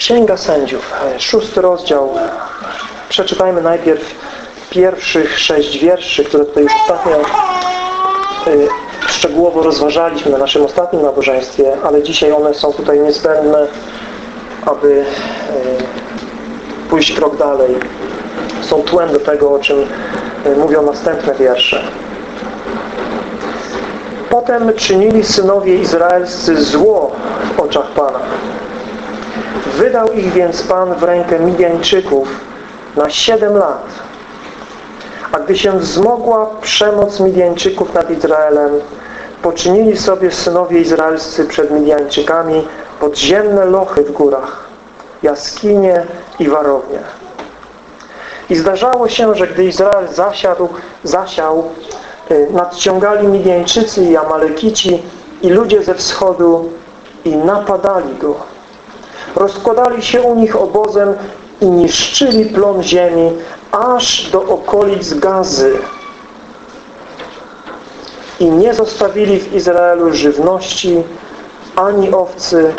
Księga Sędziów, szósty rozdział. Przeczytajmy najpierw pierwszych sześć wierszy, które tutaj już ostatnio y, szczegółowo rozważaliśmy na naszym ostatnim nabożeństwie, ale dzisiaj one są tutaj niezbędne, aby y, pójść krok dalej. Są tłem do tego, o czym mówią następne wiersze. Potem czynili synowie izraelscy zło w oczach Pana. Wydał ich więc Pan w rękę Midianczyków na siedem lat. A gdy się wzmogła przemoc Midianczyków nad Izraelem, poczynili sobie synowie izraelscy przed Midianczykami podziemne lochy w górach, jaskinie i warownie. I zdarzało się, że gdy Izrael zasiadł, zasiał, nadciągali Midianczycy i Amalekici i ludzie ze wschodu i napadali go. Rozkładali się u nich obozem i niszczyli plon ziemi aż do okolic Gazy. I nie zostawili w Izraelu żywności ani owcy,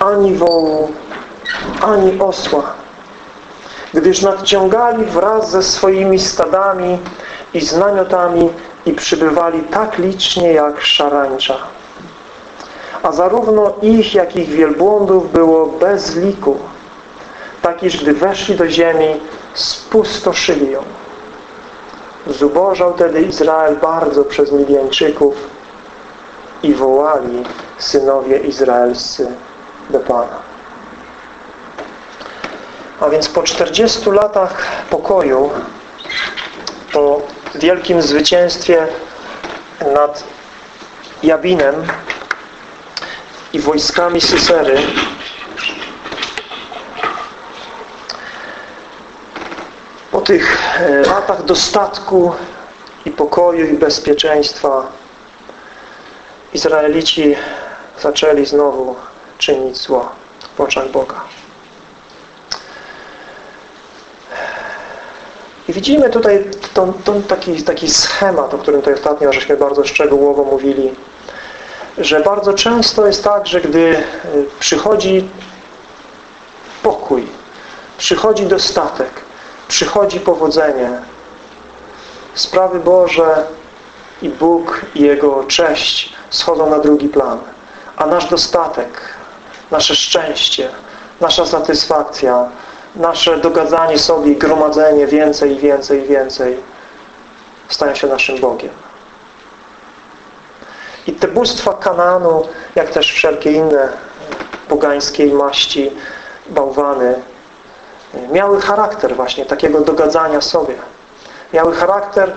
ani wołu, ani osła. Gdyż nadciągali wraz ze swoimi stadami i z namiotami i przybywali tak licznie jak szarańcza. A zarówno ich, jak i ich wielbłądów było bez liku, tak iż gdy weszli do ziemi, spustoszyli ją. Zubożał tedy Izrael bardzo przez Midianczyków i wołali synowie izraelscy do Pana. A więc po 40 latach pokoju, po wielkim zwycięstwie nad Jabinem i wojskami Sysery po tych latach dostatku i pokoju i bezpieczeństwa Izraelici zaczęli znowu czynić zło w oczach Boga. I widzimy tutaj tą taki, taki schemat, o którym tutaj ostatnio żeśmy bardzo szczegółowo mówili, że bardzo często jest tak, że gdy przychodzi pokój, przychodzi dostatek, przychodzi powodzenie, sprawy Boże i Bóg i Jego cześć schodzą na drugi plan. A nasz dostatek, nasze szczęście, nasza satysfakcja, nasze dogadzanie sobie, gromadzenie więcej i więcej i więcej stają się naszym Bogiem. I te bóstwa Kananu, jak też wszelkie inne pogańskiej maści bałwany, miały charakter właśnie takiego dogadzania sobie. Miały charakter,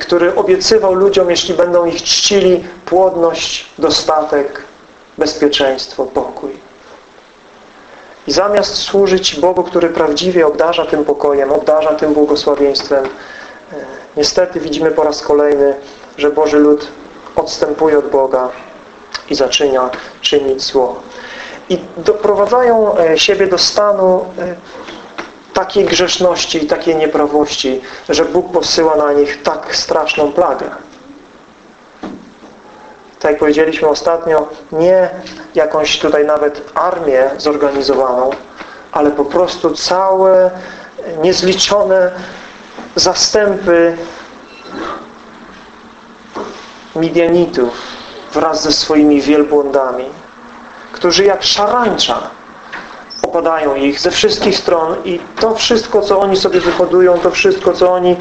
który obiecywał ludziom, jeśli będą ich czcili, płodność, dostatek, bezpieczeństwo, pokój. I zamiast służyć Bogu, który prawdziwie obdarza tym pokojem, obdarza tym błogosławieństwem, niestety widzimy po raz kolejny, że Boży lud odstępuje od Boga i zaczyna czynić zło. I doprowadzają siebie do stanu takiej grzeszności i takiej nieprawości, że Bóg posyła na nich tak straszną plagę. Tak jak powiedzieliśmy ostatnio, nie jakąś tutaj nawet armię zorganizowaną, ale po prostu całe niezliczone zastępy Midianitów wraz ze swoimi wielbłądami, którzy jak szarańcza opadają ich ze wszystkich stron i to wszystko, co oni sobie wyhodują, to wszystko, co oni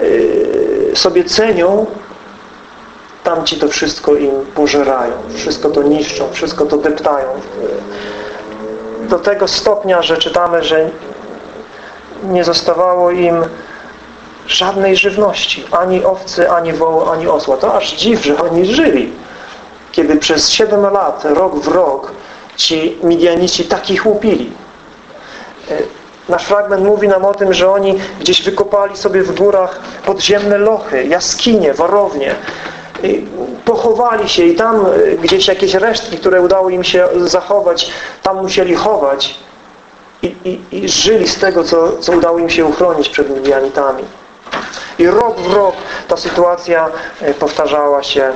yy, sobie cenią, tamci to wszystko im pożerają, wszystko to niszczą, wszystko to deptają. Do tego stopnia, że czytamy, że nie zostawało im żadnej żywności, ani owcy, ani wołu, ani osła. To aż dziw, że oni żyli. Kiedy przez 7 lat, rok w rok, ci Midianici takich łupili. Nasz fragment mówi nam o tym, że oni gdzieś wykopali sobie w górach podziemne lochy, jaskinie, warownie. Pochowali się i tam gdzieś jakieś resztki, które udało im się zachować, tam musieli chować. I, i, i żyli z tego, co, co udało im się uchronić przed Midianitami. I rok w rok ta sytuacja e, powtarzała się,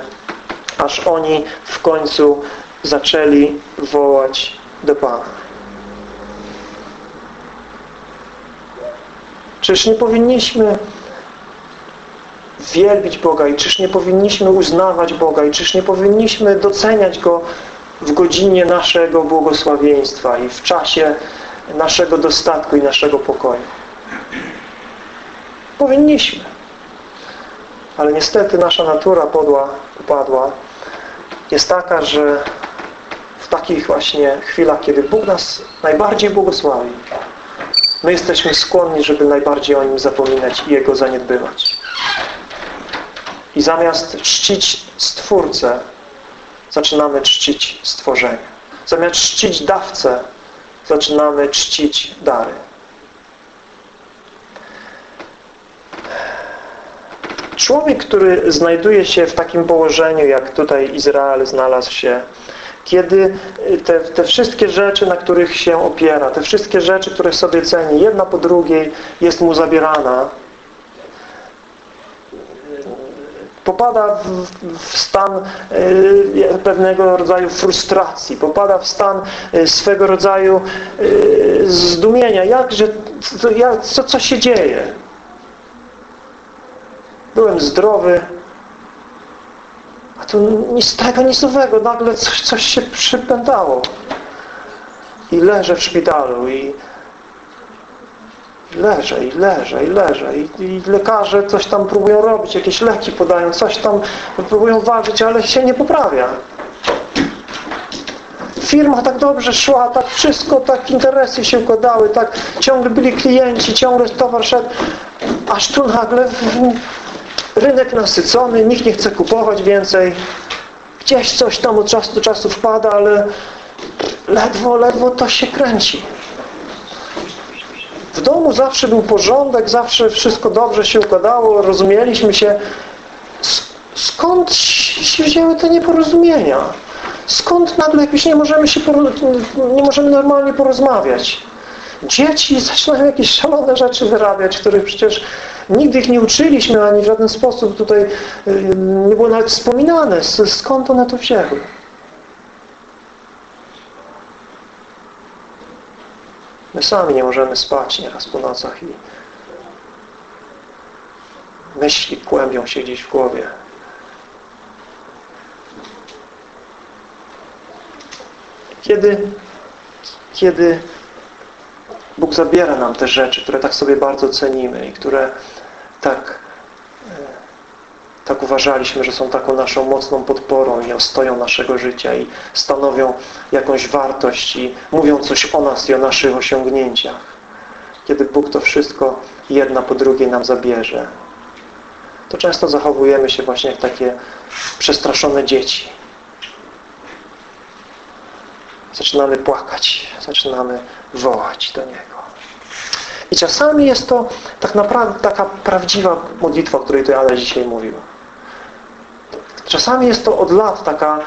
aż oni w końcu zaczęli wołać do Pana. Czyż nie powinniśmy wielbić Boga i czyż nie powinniśmy uznawać Boga i czyż nie powinniśmy doceniać Go w godzinie naszego błogosławieństwa i w czasie naszego dostatku i naszego pokoju. Powinniśmy. Ale niestety nasza natura podła, upadła jest taka, że w takich właśnie chwilach, kiedy Bóg nas najbardziej błogosławi, my jesteśmy skłonni, żeby najbardziej o Nim zapominać i Jego zaniedbywać. I zamiast czcić Stwórcę, zaczynamy czcić stworzenie. Zamiast czcić dawcę, zaczynamy czcić dary. Człowiek, który znajduje się w takim położeniu, jak tutaj Izrael znalazł się, kiedy te, te wszystkie rzeczy, na których się opiera, te wszystkie rzeczy, które sobie ceni, jedna po drugiej jest mu zabierana, popada w, w stan y, pewnego rodzaju frustracji, popada w stan y, swego rodzaju y, zdumienia. Jakże, co, co, co się dzieje? Byłem zdrowy, a tu nic tego, nic nowego. Nagle coś, coś się przypętało. I leżę w szpitalu i leżę i leżę i leżę I, i lekarze coś tam próbują robić, jakieś leki podają, coś tam próbują walczyć, ale się nie poprawia. Firma tak dobrze szła, tak wszystko, tak interesy się układały, tak ciągle byli klienci, ciągle towar szedł, aż tu nagle rynek nasycony, nikt nie chce kupować więcej, gdzieś coś tam od czasu do czasu wpada, ale ledwo, ledwo to się kręci. W domu zawsze był porządek, zawsze wszystko dobrze się układało, rozumieliśmy się. Skąd się wzięły te nieporozumienia? Skąd nagle jakoś nie możemy się nie możemy normalnie porozmawiać? Dzieci zaczynają jakieś szalone rzeczy wyrabiać, których przecież nigdy ich nie uczyliśmy, ani w żaden sposób tutaj nie było nawet wspominane. Skąd one to wzięły? My sami nie możemy spać nieraz po nocach i myśli kłębią się gdzieś w głowie. Kiedy, kiedy Bóg zabiera nam te rzeczy, które tak sobie bardzo cenimy i które tak, e, tak uważaliśmy, że są taką naszą mocną podporą i ostoją naszego życia i stanowią jakąś wartość i mówią coś o nas i o naszych osiągnięciach. Kiedy Bóg to wszystko jedna po drugiej nam zabierze, to często zachowujemy się właśnie jak takie przestraszone dzieci. Zaczynamy płakać, zaczynamy wołać do Niego. I czasami jest to tak naprawdę taka prawdziwa modlitwa, o której tu Adaś dzisiaj mówił. Czasami jest to od lat taka,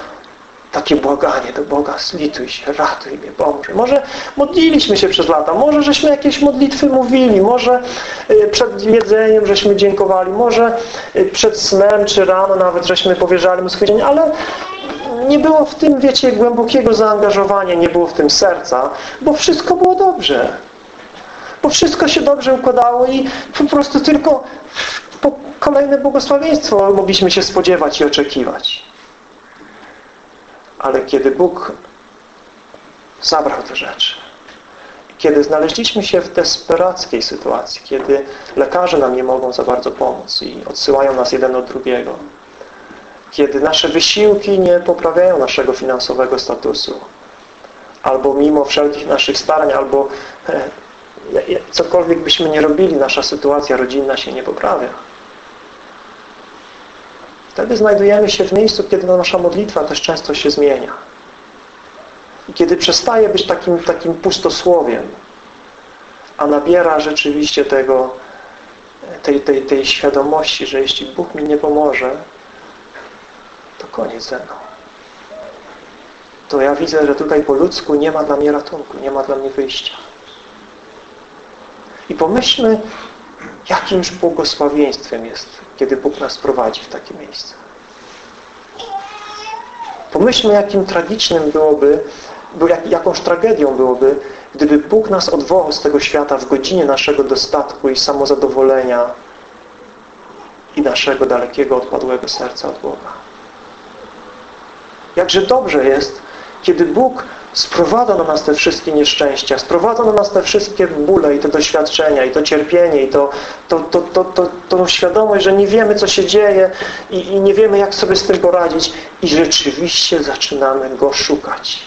takie błaganie do Boga, slituj się, ratuj mnie, pomóż. Może modliliśmy się przez lata, może żeśmy jakieś modlitwy mówili, może y, przed jedzeniem żeśmy dziękowali, może y, przed snem czy rano nawet żeśmy powierzali Mu swój dzień, ale nie było w tym, wiecie, głębokiego zaangażowania, nie było w tym serca, bo wszystko było dobrze. Bo wszystko się dobrze układało i po prostu tylko kolejne błogosławieństwo mogliśmy się spodziewać i oczekiwać. Ale kiedy Bóg zabrał te rzeczy, kiedy znaleźliśmy się w desperackiej sytuacji, kiedy lekarze nam nie mogą za bardzo pomóc i odsyłają nas jeden od drugiego, kiedy nasze wysiłki nie poprawiają naszego finansowego statusu, albo mimo wszelkich naszych starań, albo e, cokolwiek byśmy nie robili, nasza sytuacja rodzinna się nie poprawia. Wtedy znajdujemy się w miejscu, kiedy nasza modlitwa też często się zmienia. I kiedy przestaje być takim, takim pustosłowiem, a nabiera rzeczywiście tego, tej, tej, tej świadomości, że jeśli Bóg mi nie pomoże, to koniec ze mną. To ja widzę, że tutaj po ludzku nie ma dla mnie ratunku, nie ma dla mnie wyjścia. I pomyślmy, jakimż błogosławieństwem jest, kiedy Bóg nas prowadzi w takie miejsce. Pomyślmy, jakim tragicznym byłoby jakąż tragedią byłoby, gdyby Bóg nas odwołał z tego świata w godzinie naszego dostatku i samozadowolenia i naszego dalekiego, odpadłego serca od Boga. Jakże dobrze jest, kiedy Bóg sprowadza na nas te wszystkie nieszczęścia, sprowadza na nas te wszystkie bóle i te doświadczenia i to cierpienie i to, to, to, to, to, tą świadomość, że nie wiemy co się dzieje i, i nie wiemy jak sobie z tym poradzić i rzeczywiście zaczynamy Go szukać.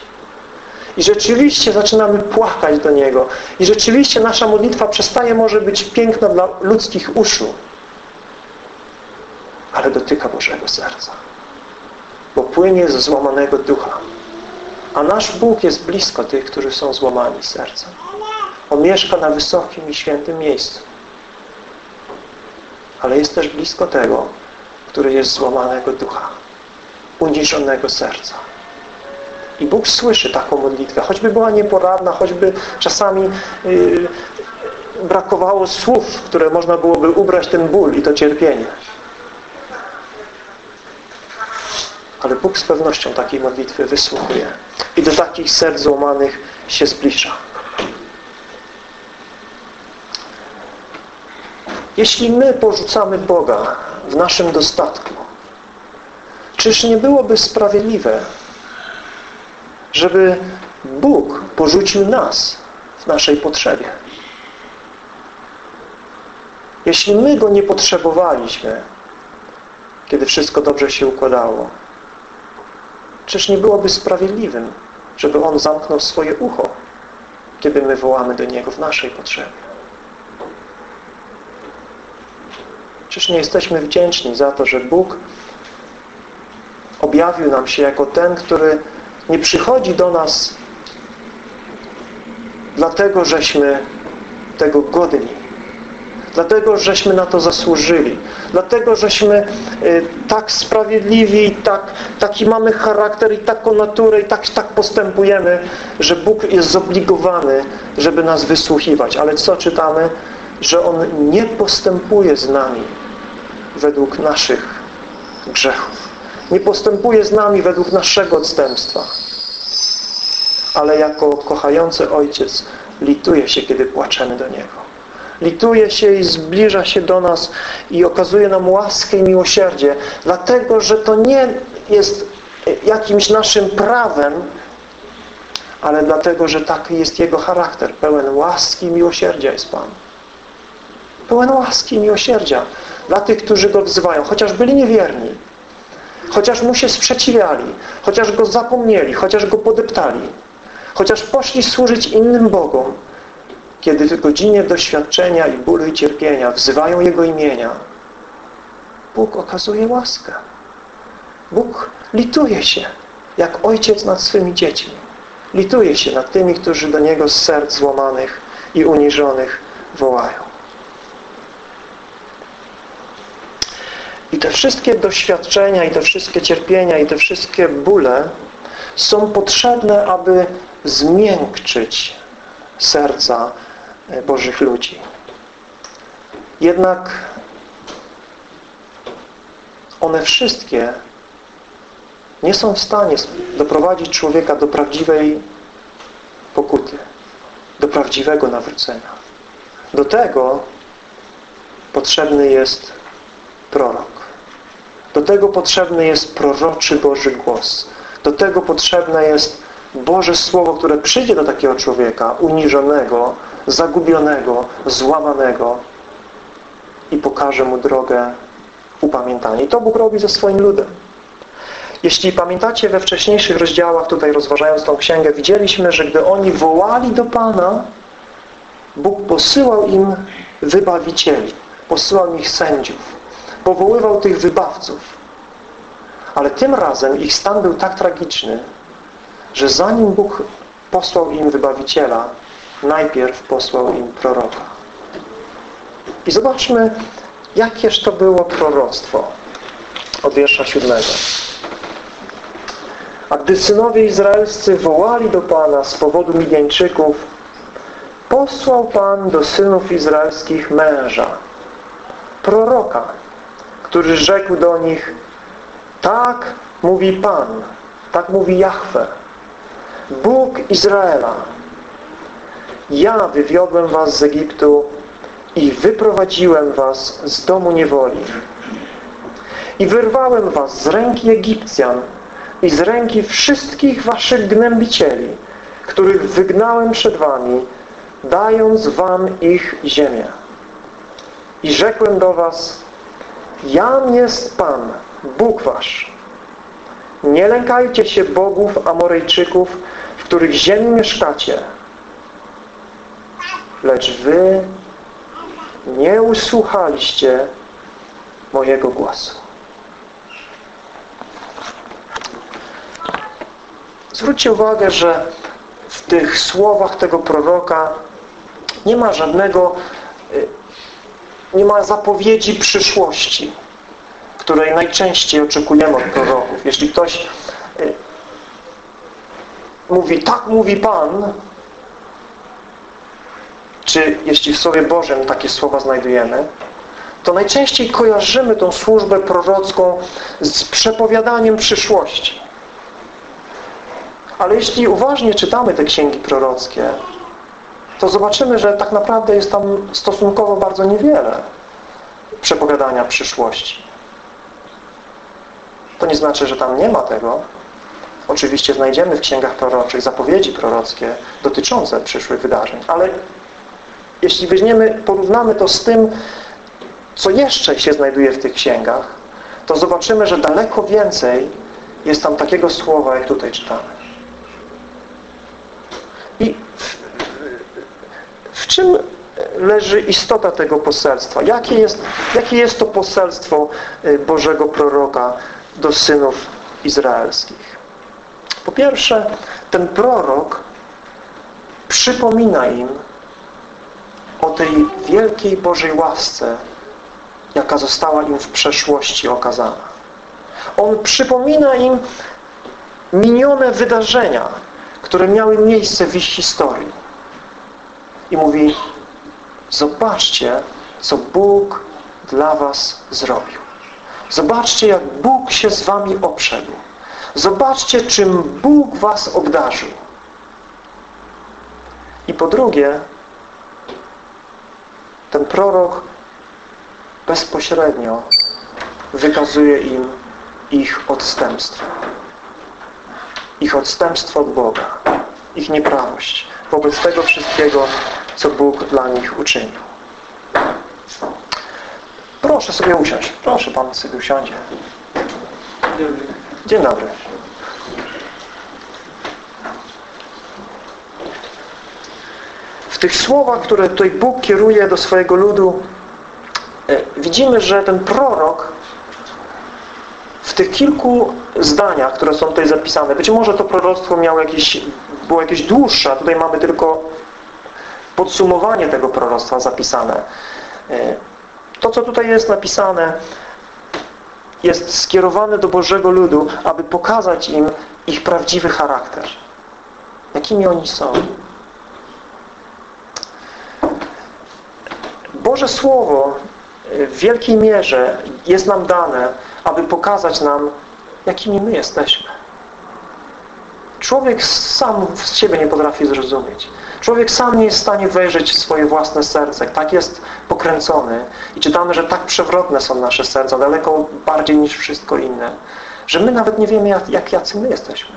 I rzeczywiście zaczynamy płakać do Niego. I rzeczywiście nasza modlitwa przestaje może być piękna dla ludzkich uszu, ale dotyka Bożego serca. Bo płynie ze złamanego ducha. A nasz Bóg jest blisko tych, którzy są złamani sercem. On mieszka na wysokim i świętym miejscu. Ale jest też blisko tego, który jest złamanego ducha, uniżonego serca. I Bóg słyszy taką modlitwę, choćby była nieporadna, choćby czasami yy, brakowało słów, które można byłoby ubrać ten ból i to cierpienie. Ale Bóg z pewnością takiej modlitwy wysłuchuje i do takich serc złamanych się zbliża. Jeśli my porzucamy Boga w naszym dostatku, czyż nie byłoby sprawiedliwe, żeby Bóg porzucił nas w naszej potrzebie? Jeśli my Go nie potrzebowaliśmy, kiedy wszystko dobrze się układało, czyż nie byłoby sprawiedliwym, żeby On zamknął swoje ucho, kiedy my wołamy do Niego w naszej potrzebie? Czyż nie jesteśmy wdzięczni za to, że Bóg objawił nam się jako ten, który nie przychodzi do nas dlatego, żeśmy tego godni, dlatego, żeśmy na to zasłużyli, dlatego, żeśmy y, tak sprawiedliwi, tak, taki mamy charakter i taką naturę i tak, tak postępujemy, że Bóg jest zobligowany, żeby nas wysłuchiwać. Ale co czytamy? Że On nie postępuje z nami według naszych grzechów. Nie postępuje z nami według naszego odstępstwa. Ale jako kochający Ojciec lituje się, kiedy płaczemy do Niego. Lituje się i zbliża się do nas i okazuje nam łaskę i miłosierdzie, dlatego, że to nie jest jakimś naszym prawem, ale dlatego, że taki jest Jego charakter, pełen łaski i miłosierdzia jest Pan. Pełen łaski i miłosierdzia dla tych, którzy Go wzywają, chociaż byli niewierni, chociaż Mu się sprzeciwiali, chociaż Go zapomnieli, chociaż Go podeptali, chociaż poszli służyć innym Bogom, kiedy w godzinie doświadczenia i bólu i cierpienia wzywają Jego imienia, Bóg okazuje łaskę. Bóg lituje się, jak ojciec nad swymi dziećmi. Lituje się nad tymi, którzy do Niego z serc złamanych i uniżonych wołają. I te wszystkie doświadczenia, i te wszystkie cierpienia, i te wszystkie bóle są potrzebne, aby zmiękczyć serca Bożych ludzi. Jednak one wszystkie nie są w stanie doprowadzić człowieka do prawdziwej pokuty, do prawdziwego nawrócenia. Do tego potrzebny jest prorok. Do tego potrzebny jest proroczy Boży głos. Do tego potrzebne jest Boże Słowo, które przyjdzie do takiego człowieka uniżonego, zagubionego, złamanego i pokaże mu drogę upamiętania. I to Bóg robi ze swoim ludem. Jeśli pamiętacie we wcześniejszych rozdziałach, tutaj rozważając tą księgę, widzieliśmy, że gdy oni wołali do Pana, Bóg posyłał im wybawicieli, posyłał ich sędziów, powoływał tych wybawców. Ale tym razem ich stan był tak tragiczny, że zanim Bóg posłał im wybawiciela, najpierw posłał im proroka. I zobaczmy, jakież to było proroctwo od wiersza siódmego. A gdy synowie izraelscy wołali do Pana z powodu Midianczyków, posłał Pan do synów izraelskich męża, proroka, który rzekł do nich, tak mówi Pan, tak mówi Jahwe, Bóg Izraela, ja wywiodłem was z Egiptu i wyprowadziłem was z domu niewoli. I wyrwałem was z ręki Egipcjan i z ręki wszystkich waszych gnębicieli, których wygnałem przed wami, dając wam ich ziemię. I rzekłem do was, Jam jest Pan, Bóg wasz. Nie lękajcie się bogów Amorejczyków, w których ziemi mieszkacie, lecz wy nie usłuchaliście mojego głosu. Zwróćcie uwagę, że w tych słowach tego proroka nie ma żadnego y, nie ma zapowiedzi przyszłości, której najczęściej oczekujemy od proroków. Jeśli ktoś y, mówi, tak mówi Pan, czy jeśli w Słowie Bożym takie słowa znajdujemy, to najczęściej kojarzymy tą służbę prorocką z przepowiadaniem przyszłości. Ale jeśli uważnie czytamy te księgi prorockie, to zobaczymy, że tak naprawdę jest tam stosunkowo bardzo niewiele przepowiadania przyszłości. To nie znaczy, że tam nie ma tego. Oczywiście znajdziemy w księgach proroczych zapowiedzi prorockie dotyczące przyszłych wydarzeń, ale jeśli weźmiemy, porównamy to z tym, co jeszcze się znajduje w tych księgach, to zobaczymy, że daleko więcej jest tam takiego słowa, jak tutaj czytamy. I w, w czym leży istota tego poselstwa? Jakie jest, jakie jest to poselstwo y, Bożego proroka do synów izraelskich? Po pierwsze, ten prorok przypomina im o tej wielkiej Bożej łasce, jaka została im w przeszłości okazana. On przypomina im minione wydarzenia, które miały miejsce w ich historii. I mówi, zobaczcie, co Bóg dla was zrobił. Zobaczcie, jak Bóg się z wami obszedł. Zobaczcie, czym Bóg was obdarzył. I po drugie, ten prorok bezpośrednio wykazuje im ich odstępstwo. Ich odstępstwo od Boga. Ich nieprawość wobec tego wszystkiego, co Bóg dla nich uczynił. Proszę sobie usiąść. Proszę, Pan sobie usiądzie. Dzień dobry. W tych słowach, które tutaj Bóg kieruje do swojego ludu, e, widzimy, że ten prorok w tych kilku zdaniach, które są tutaj zapisane, być może to proroctwo miało jakieś, było jakieś dłuższe, a tutaj mamy tylko podsumowanie tego proroctwa zapisane. E, to, co tutaj jest napisane, jest skierowane do Bożego ludu, aby pokazać im ich prawdziwy charakter. Jakimi oni są. Boże Słowo w wielkiej mierze jest nam dane, aby pokazać nam, jakimi my jesteśmy. Człowiek sam z siebie nie potrafi zrozumieć. Człowiek sam nie jest w stanie wejrzeć w swoje własne serce. Tak jest pokręcony. I czytamy, że tak przewrotne są nasze serca, daleko bardziej niż wszystko inne, że my nawet nie wiemy, jak, jak jacy my jesteśmy.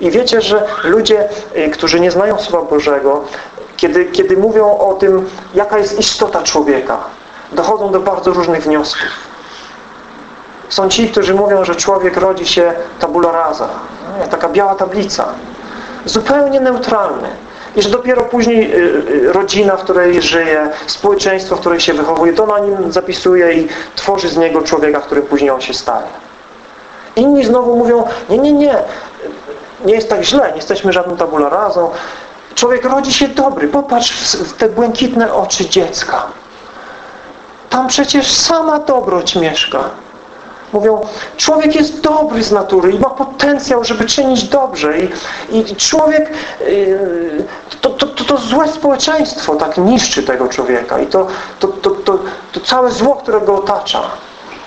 I wiecie, że ludzie, y, którzy nie znają Słowa Bożego, kiedy, kiedy mówią o tym, jaka jest istota człowieka, dochodzą do bardzo różnych wniosków. Są ci, którzy mówią, że człowiek rodzi się tabula rasa, taka biała tablica, zupełnie neutralny. I że dopiero później y, y, rodzina, w której żyje, społeczeństwo, w której się wychowuje, to na nim zapisuje i tworzy z niego człowieka, który później on się staje. Inni znowu mówią, nie, nie, nie, nie jest tak źle, nie jesteśmy żadną tabula razą. Człowiek rodzi się dobry. Popatrz w te błękitne oczy dziecka. Tam przecież sama dobroć mieszka. Mówią, człowiek jest dobry z natury i ma potencjał, żeby czynić dobrze. I, i człowiek, yy, to, to, to, to, złe społeczeństwo tak niszczy tego człowieka. I to, to, to, to, to całe zło, które go otacza,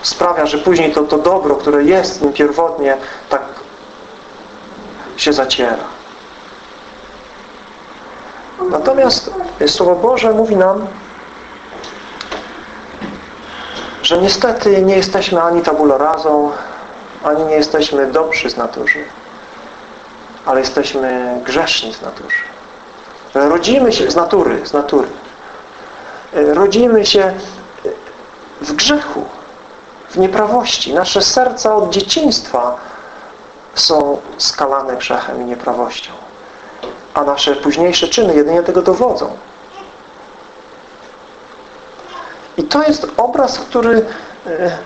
sprawia, że później to, to dobro, które jest nim pierwotnie, tak się zaciera. Natomiast Słowo Boże mówi nam, że niestety nie jesteśmy ani tabula razą, ani nie jesteśmy dobrzy z natury, ale jesteśmy grzeszni z natury. Rodzimy się z natury, z natury. Rodzimy się w grzechu, w nieprawości. Nasze serca od dzieciństwa są skalane grzechem i nieprawością. A nasze późniejsze czyny jedynie tego dowodzą. I to jest obraz, który e,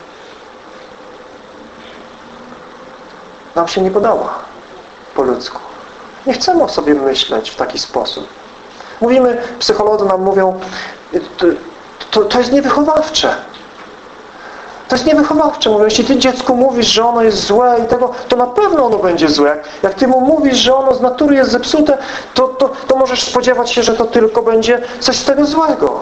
nam się nie podoba po ludzku. Nie chcemy o sobie myśleć w taki sposób. Mówimy, psycholodzy nam mówią, to, to, to jest niewychowawcze. To jest niewychowawcze. Mówią, jeśli ty dziecku mówisz, że ono jest złe i tego, to na pewno ono będzie złe. Jak, jak ty mu mówisz, że ono z natury jest zepsute, to, to, to możesz spodziewać się, że to tylko będzie coś z tego złego.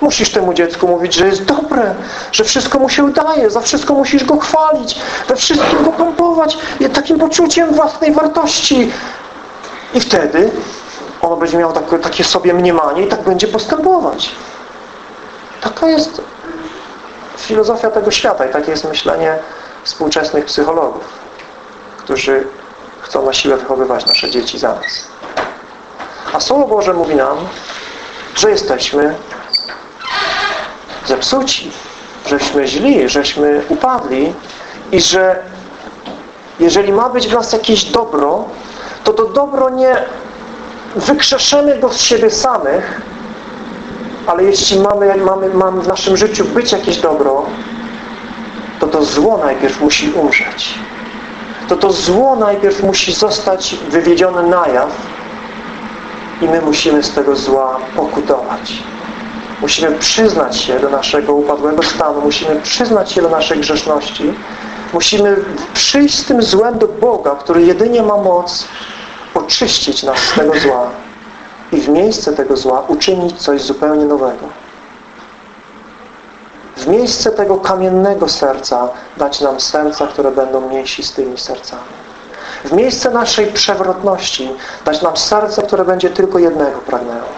Musisz temu dziecku mówić, że jest dobre, że wszystko mu się udaje, za wszystko musisz go chwalić, we wszystkim go pompować takim poczuciem własnej wartości. I wtedy ono będzie miało takie, takie sobie mniemanie i tak będzie postępować. Taka jest filozofia tego świata i takie jest myślenie współczesnych psychologów, którzy chcą na siłę wychowywać nasze dzieci za nas. A Słowo Boże mówi nam, że jesteśmy zepsuci, żeśmy źli, żeśmy upadli i że jeżeli ma być w nas jakieś dobro, to to dobro nie wykrzeszemy go z siebie samych, ale jeśli mamy, mamy, mamy w naszym życiu być jakieś dobro, to to zło najpierw musi umrzeć. To to zło najpierw musi zostać wywiedzione na jaw i my musimy z tego zła pokutować. Musimy przyznać się do naszego upadłego stanu, musimy przyznać się do naszej grzeszności, musimy przyjść z tym złem do Boga, który jedynie ma moc oczyścić nas z tego zła i w miejsce tego zła uczynić coś zupełnie nowego. W miejsce tego kamiennego serca dać nam serca, które będą mięsistymi sercami. W miejsce naszej przewrotności dać nam serce, które będzie tylko jednego pragnęło.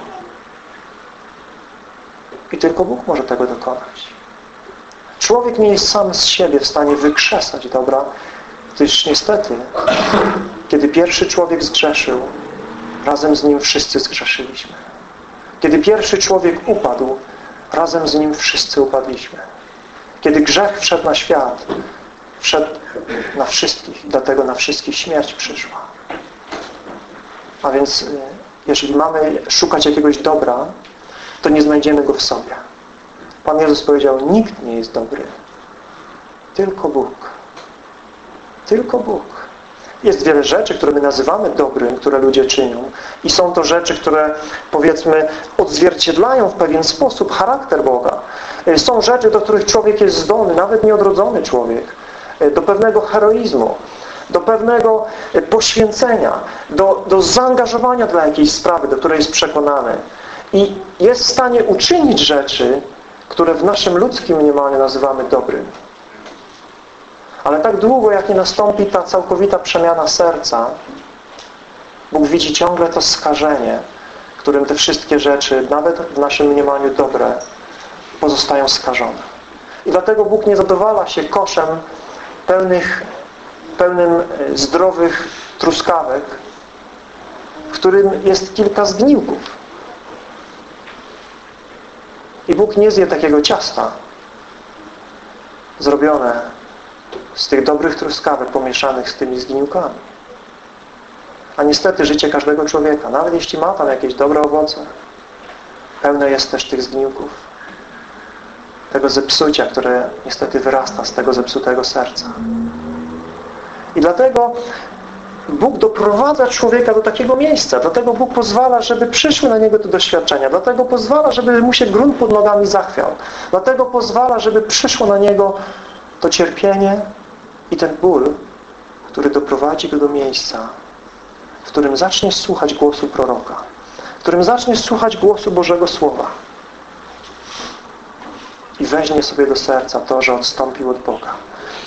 I tylko Bóg może tego dokonać. Człowiek nie jest sam z siebie w stanie wykrzesać dobra, gdyż niestety, kiedy pierwszy człowiek zgrzeszył, razem z nim wszyscy zgrzeszyliśmy. Kiedy pierwszy człowiek upadł, razem z nim wszyscy upadliśmy. Kiedy grzech wszedł na świat, wszedł na wszystkich, dlatego na wszystkich śmierć przyszła. A więc y, jeżeli mamy szukać jakiegoś dobra, to nie znajdziemy go w sobie. Pan Jezus powiedział, nikt nie jest dobry. Tylko Bóg. Tylko Bóg. Jest wiele rzeczy, które my nazywamy dobrym, które ludzie czynią i są to rzeczy, które powiedzmy odzwierciedlają w pewien sposób charakter Boga. E, są rzeczy, do których człowiek jest zdolny, nawet nieodrodzony człowiek, e, do pewnego heroizmu, do pewnego e, poświęcenia, do, do zaangażowania dla jakiejś sprawy, do której jest przekonany. I jest w stanie uczynić rzeczy, które w naszym ludzkim mniemaniu nazywamy dobrym. Ale tak długo, jak nie nastąpi ta całkowita przemiana serca, Bóg widzi ciągle to skażenie, którym te wszystkie rzeczy, nawet w naszym mniemaniu dobre, pozostają skażone. I dlatego Bóg nie zadowala się koszem pełnych, pełnym e, zdrowych truskawek, w którym jest kilka zgniłków. I Bóg nie zje takiego ciasta zrobione z tych dobrych truskawek pomieszanych z tymi zgniłkami. A niestety życie każdego człowieka, nawet jeśli ma tam jakieś dobre owoce, pełne jest też tych zgniłków. Tego zepsucia, które niestety wyrasta z tego zepsutego serca. I dlatego Bóg doprowadza człowieka do takiego miejsca. Dlatego Bóg pozwala, żeby przyszły na niego te doświadczenia. Dlatego pozwala, żeby mu się grunt pod nogami zachwiał. Dlatego pozwala, żeby przyszło na niego to cierpienie i ten ból, który doprowadzi go do miejsca, w którym zacznie słuchać głosu proroka, w którym zacznie słuchać głosu Bożego Słowa i weźmie sobie do serca to, że odstąpił od Boga.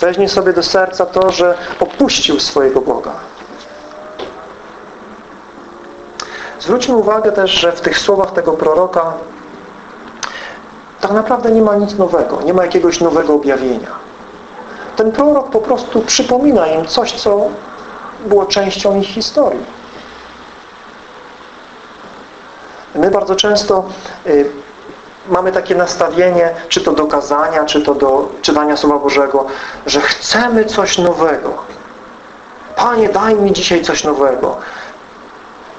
Weźmie sobie do serca to, że opuścił swojego Boga. Zwróćmy uwagę też, że w tych słowach tego proroka tak naprawdę nie ma nic nowego, nie ma jakiegoś nowego objawienia. Ten prorok po prostu przypomina im coś, co było częścią ich historii. My bardzo często y, mamy takie nastawienie, czy to do kazania, czy to do czytania Słowa Bożego, że chcemy coś nowego. Panie, daj mi dzisiaj coś nowego.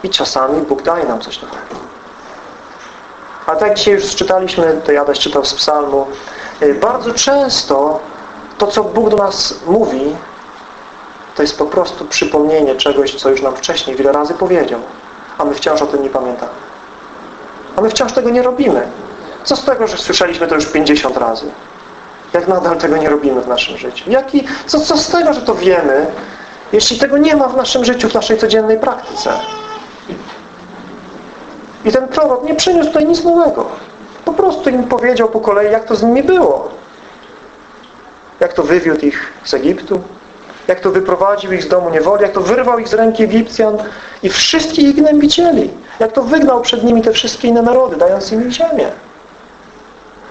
I czasami Bóg daje nam coś nowego. A tak dzisiaj już czytaliśmy, to Jadaś czytał z psalmu, y, bardzo często to, co Bóg do nas mówi, to jest po prostu przypomnienie czegoś, co już nam wcześniej wiele razy powiedział, a my wciąż o tym nie pamiętamy. A my wciąż tego nie robimy. Co z tego, że słyszeliśmy to już 50 razy? Jak nadal tego nie robimy w naszym życiu? Jaki, co, co z tego, że to wiemy, jeśli tego nie ma w naszym życiu, w naszej codziennej praktyce? I ten prorok nie przyniósł tutaj nic nowego. Po prostu im powiedział po kolei, jak to z nimi było. Jak to wywiódł ich z Egiptu, jak to wyprowadził ich z domu niewoli, jak to wyrwał ich z ręki Egipcjan i wszystkich ich gnębicieli. Jak to wygnał przed nimi te wszystkie inne narody, dając im ziemię.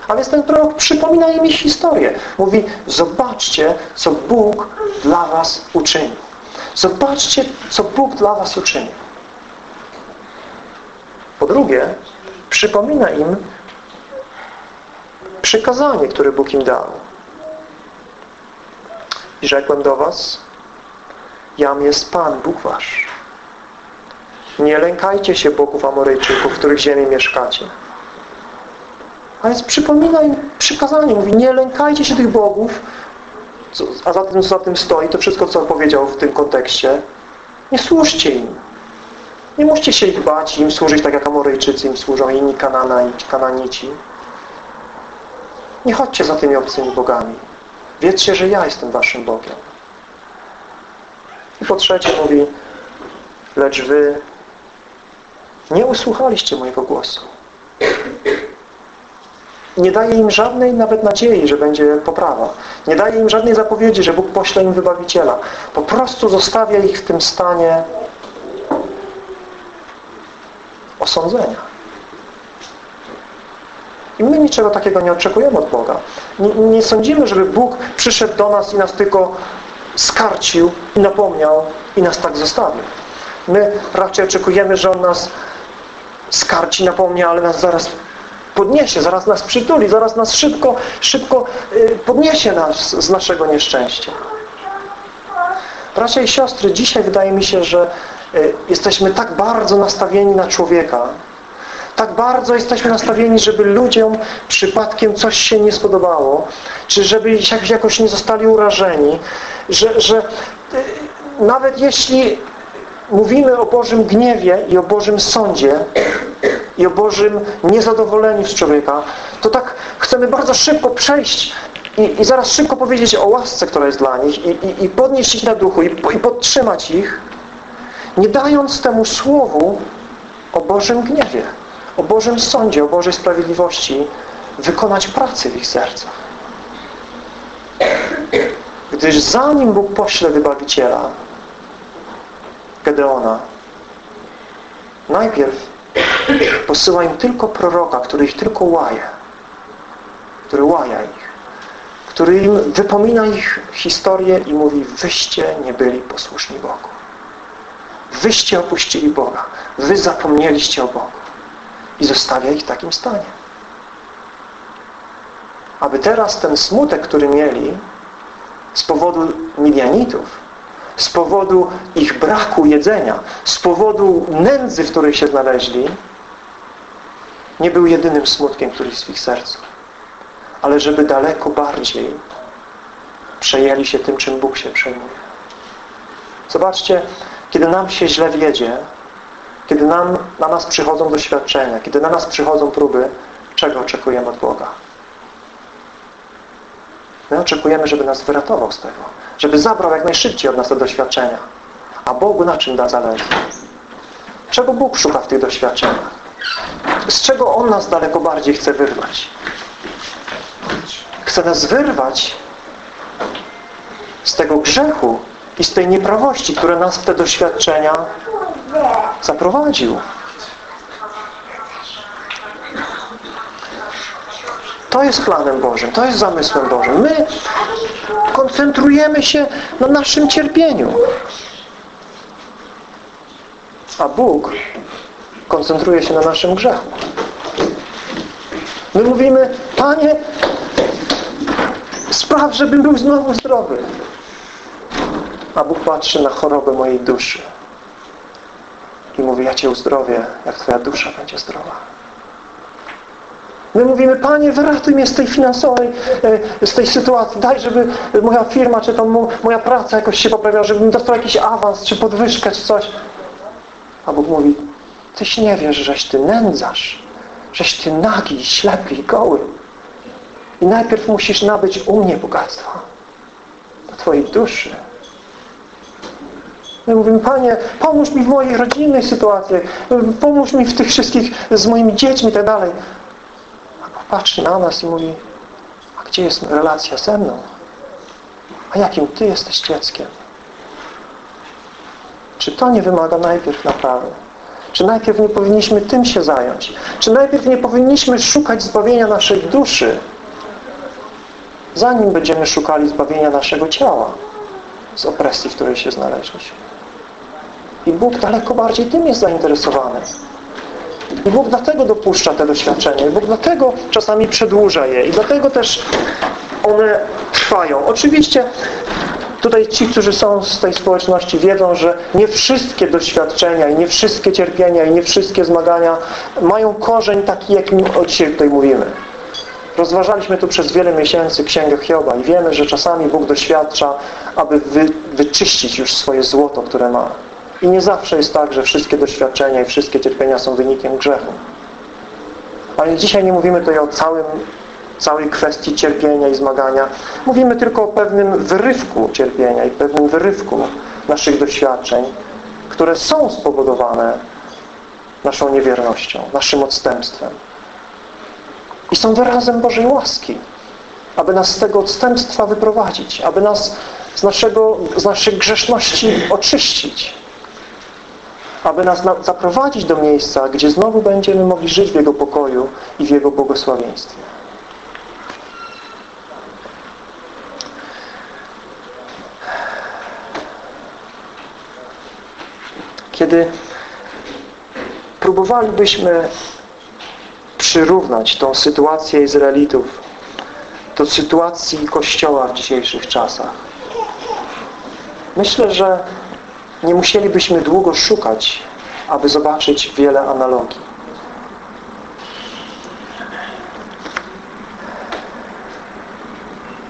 A więc ten prorok przypomina im ich historię. Mówi, zobaczcie, co Bóg dla was uczynił. Zobaczcie, co Bóg dla was uczynił. Po drugie, przypomina im przykazanie, które Bóg im dał. I rzekłem do was, jam jest Pan, Bóg wasz. Nie lękajcie się bogów Amoryjczyków, w których ziemi mieszkacie. A więc przypomina im przykazanie. Mówi, nie lękajcie się tych bogów, a za tym, za tym stoi to wszystko, co powiedział w tym kontekście. Nie służcie im. Nie musicie się ich bać, im służyć tak jak Amoryjczycy im służą, inni Kanana Kananici. Nie chodźcie za tymi obcymi bogami. Wiedzcie, że ja jestem waszym Bogiem. I po trzecie mówi, lecz wy nie usłuchaliście mojego głosu. Nie daje im żadnej nawet nadziei, że będzie poprawa. Nie daje im żadnej zapowiedzi, że Bóg pośle im wybawiciela. Po prostu zostawia ich w tym stanie osądzenia. I my niczego takiego nie oczekujemy od Boga. Nie, nie, sądzimy, żeby Bóg przyszedł do nas i nas tylko skarcił i napomniał i nas tak zostawił. My raczej oczekujemy, że On nas skarci, napomni, ale nas zaraz podniesie, zaraz nas przytuli, zaraz nas szybko, szybko y, podniesie nas z naszego nieszczęścia. Bracia i siostry, dzisiaj wydaje mi się, że y, jesteśmy tak bardzo nastawieni na człowieka, tak bardzo jesteśmy nastawieni, żeby ludziom przypadkiem coś się nie spodobało, czy żeby jakoś nie zostali urażeni, że, że y, nawet jeśli mówimy o Bożym gniewie i o Bożym sądzie i o Bożym niezadowoleniu z człowieka, to tak chcemy bardzo szybko przejść i, i zaraz szybko powiedzieć o łasce, która jest dla nich i, i, i podnieść ich na duchu i, i podtrzymać ich, nie dając temu słowu o Bożym gniewie, o Bożym sądzie, o Bożej sprawiedliwości wykonać pracy w ich sercach. Gdyż zanim Bóg pośle wybawiciela, Gedeona, najpierw posyła im tylko proroka, który ich tylko łaje, który łaja ich, który im wypomina ich historię i mówi, wyście nie byli posłuszni Bogu. Wyście opuścili Boga. Wy zapomnieliście o Bogu. I zostawia ich w takim stanie. Aby teraz ten smutek, który mieli z powodu Midianitów, z powodu ich braku jedzenia, z powodu nędzy, w której się znaleźli, nie był jedynym smutkiem, który jest w ich sercu. Ale żeby daleko bardziej przejęli się tym, czym Bóg się przejmuje. Zobaczcie, kiedy nam się źle wiedzie, kiedy nam, na nas przychodzą doświadczenia, kiedy na nas przychodzą próby, czego oczekujemy od Boga? My oczekujemy, żeby nas wyratował z tego. Żeby zabrał jak najszybciej od nas te doświadczenia. A Bogu na czym da zależy? Czego Bóg szuka w tych doświadczeniach? Z czego On nas daleko bardziej chce wyrwać? Chce nas wyrwać z tego grzechu i z tej nieprawości, które nas w te doświadczenia zaprowadził. To jest planem Bożym, to jest zamysłem Bożym. My koncentrujemy się na naszym cierpieniu. A Bóg koncentruje się na naszym grzechu. My mówimy, Panie, spraw, żebym był znowu zdrowy. A Bóg patrzy na chorobę mojej duszy i mówi, ja Cię uzdrowię, jak Twoja dusza będzie zdrowa. My mówimy, Panie, wyratuj mnie z tej finansowej, e, z tej sytuacji. Daj, żeby moja firma, czy tam moja praca jakoś się poprawiała, żebym dostał jakiś awans, czy podwyżkę, czy coś. A Bóg mówi, Tyś nie wiesz, żeś Ty nędzarz, żeś Ty nagi, ślepy i goły. I najpierw musisz nabyć u mnie bogactwo. Do Twojej duszy. My mówimy, Panie, pomóż mi w mojej rodzinnej sytuacji, pomóż mi w tych wszystkich z moimi dziećmi i tak dalej. A Bóg patrzy na nas i mówi, a gdzie jest relacja ze mną? A jakim Ty jesteś dzieckiem? Czy to nie wymaga najpierw naprawy? Czy najpierw nie powinniśmy tym się zająć? Czy najpierw nie powinniśmy szukać zbawienia naszej duszy, zanim będziemy szukali zbawienia naszego ciała z opresji, w której się znaleźliśmy? I Bóg daleko bardziej tym jest zainteresowany. I Bóg dlatego dopuszcza te doświadczenia. I Bóg dlatego czasami przedłuża je. I dlatego też one trwają. Oczywiście tutaj ci, którzy są z tej społeczności wiedzą, że nie wszystkie doświadczenia i nie wszystkie cierpienia i nie wszystkie zmagania mają korzeń taki, jakim o dzisiaj tutaj mówimy. Rozważaliśmy tu przez wiele miesięcy Księgę Hioba i wiemy, że czasami Bóg doświadcza, aby wy, wyczyścić już swoje złoto, które ma. I nie zawsze jest tak, że wszystkie doświadczenia i wszystkie cierpienia są wynikiem grzechu. Ale dzisiaj nie mówimy tutaj o całym, całej kwestii cierpienia i zmagania. Mówimy tylko o pewnym wyrywku cierpienia i pewnym wyrywku naszych doświadczeń, które są spowodowane naszą niewiernością, naszym odstępstwem. I są wyrazem Bożej łaski, aby nas z tego odstępstwa wyprowadzić, aby nas z, naszego, z naszych grzeszności oczyścić aby nas zaprowadzić do miejsca, gdzie znowu będziemy mogli żyć w Jego pokoju i w Jego błogosławieństwie. Kiedy próbowalibyśmy przyrównać tą sytuację Izraelitów do sytuacji Kościoła w dzisiejszych czasach, myślę, że nie musielibyśmy długo szukać, aby zobaczyć wiele analogii.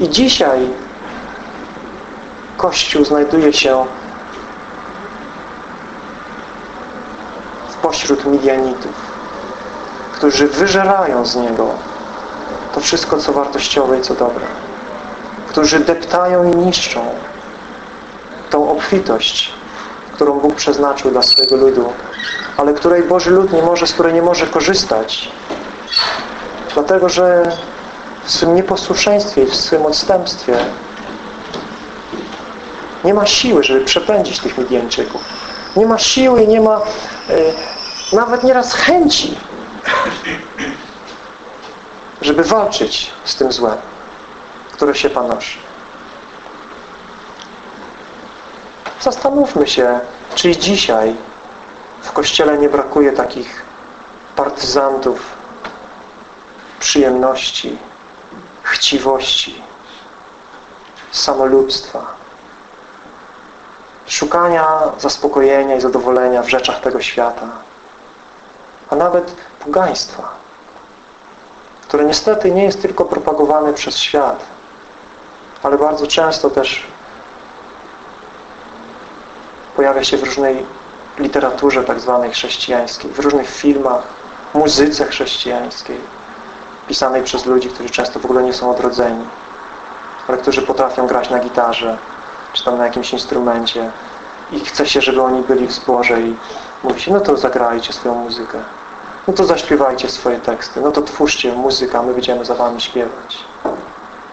I dzisiaj Kościół znajduje się pośród Midianitów, którzy wyżerają z niego to wszystko, co wartościowe i co dobre. Którzy deptają i niszczą tą obfitość, którą Bóg przeznaczył dla swojego ludu, ale której Boży lud nie może, z której nie może korzystać. Dlatego, że w swym nieposłuszeństwie i w swym odstępstwie nie ma siły, żeby przepędzić tych Midianczyków. Nie ma siły i nie ma y, nawet nieraz chęci, żeby walczyć z tym złem, które się panoszy. Zastanówmy się, czy dzisiaj w Kościele nie brakuje takich partyzantów przyjemności, chciwości, samolubstwa, szukania zaspokojenia i zadowolenia w rzeczach tego świata, a nawet pogaństwa, które niestety nie jest tylko propagowane przez świat, ale bardzo często też pojawia się w różnej literaturze tak zwanej chrześcijańskiej, w różnych filmach, muzyce chrześcijańskiej, pisanej przez ludzi, którzy często w ogóle nie są odrodzeni, ale którzy potrafią grać na gitarze, czy tam na jakimś instrumencie i chce się, żeby oni byli w zborze i mówi się, no to zagrajcie swoją muzykę, no to zaśpiewajcie swoje teksty, no to twórzcie muzykę, a my będziemy za wami śpiewać.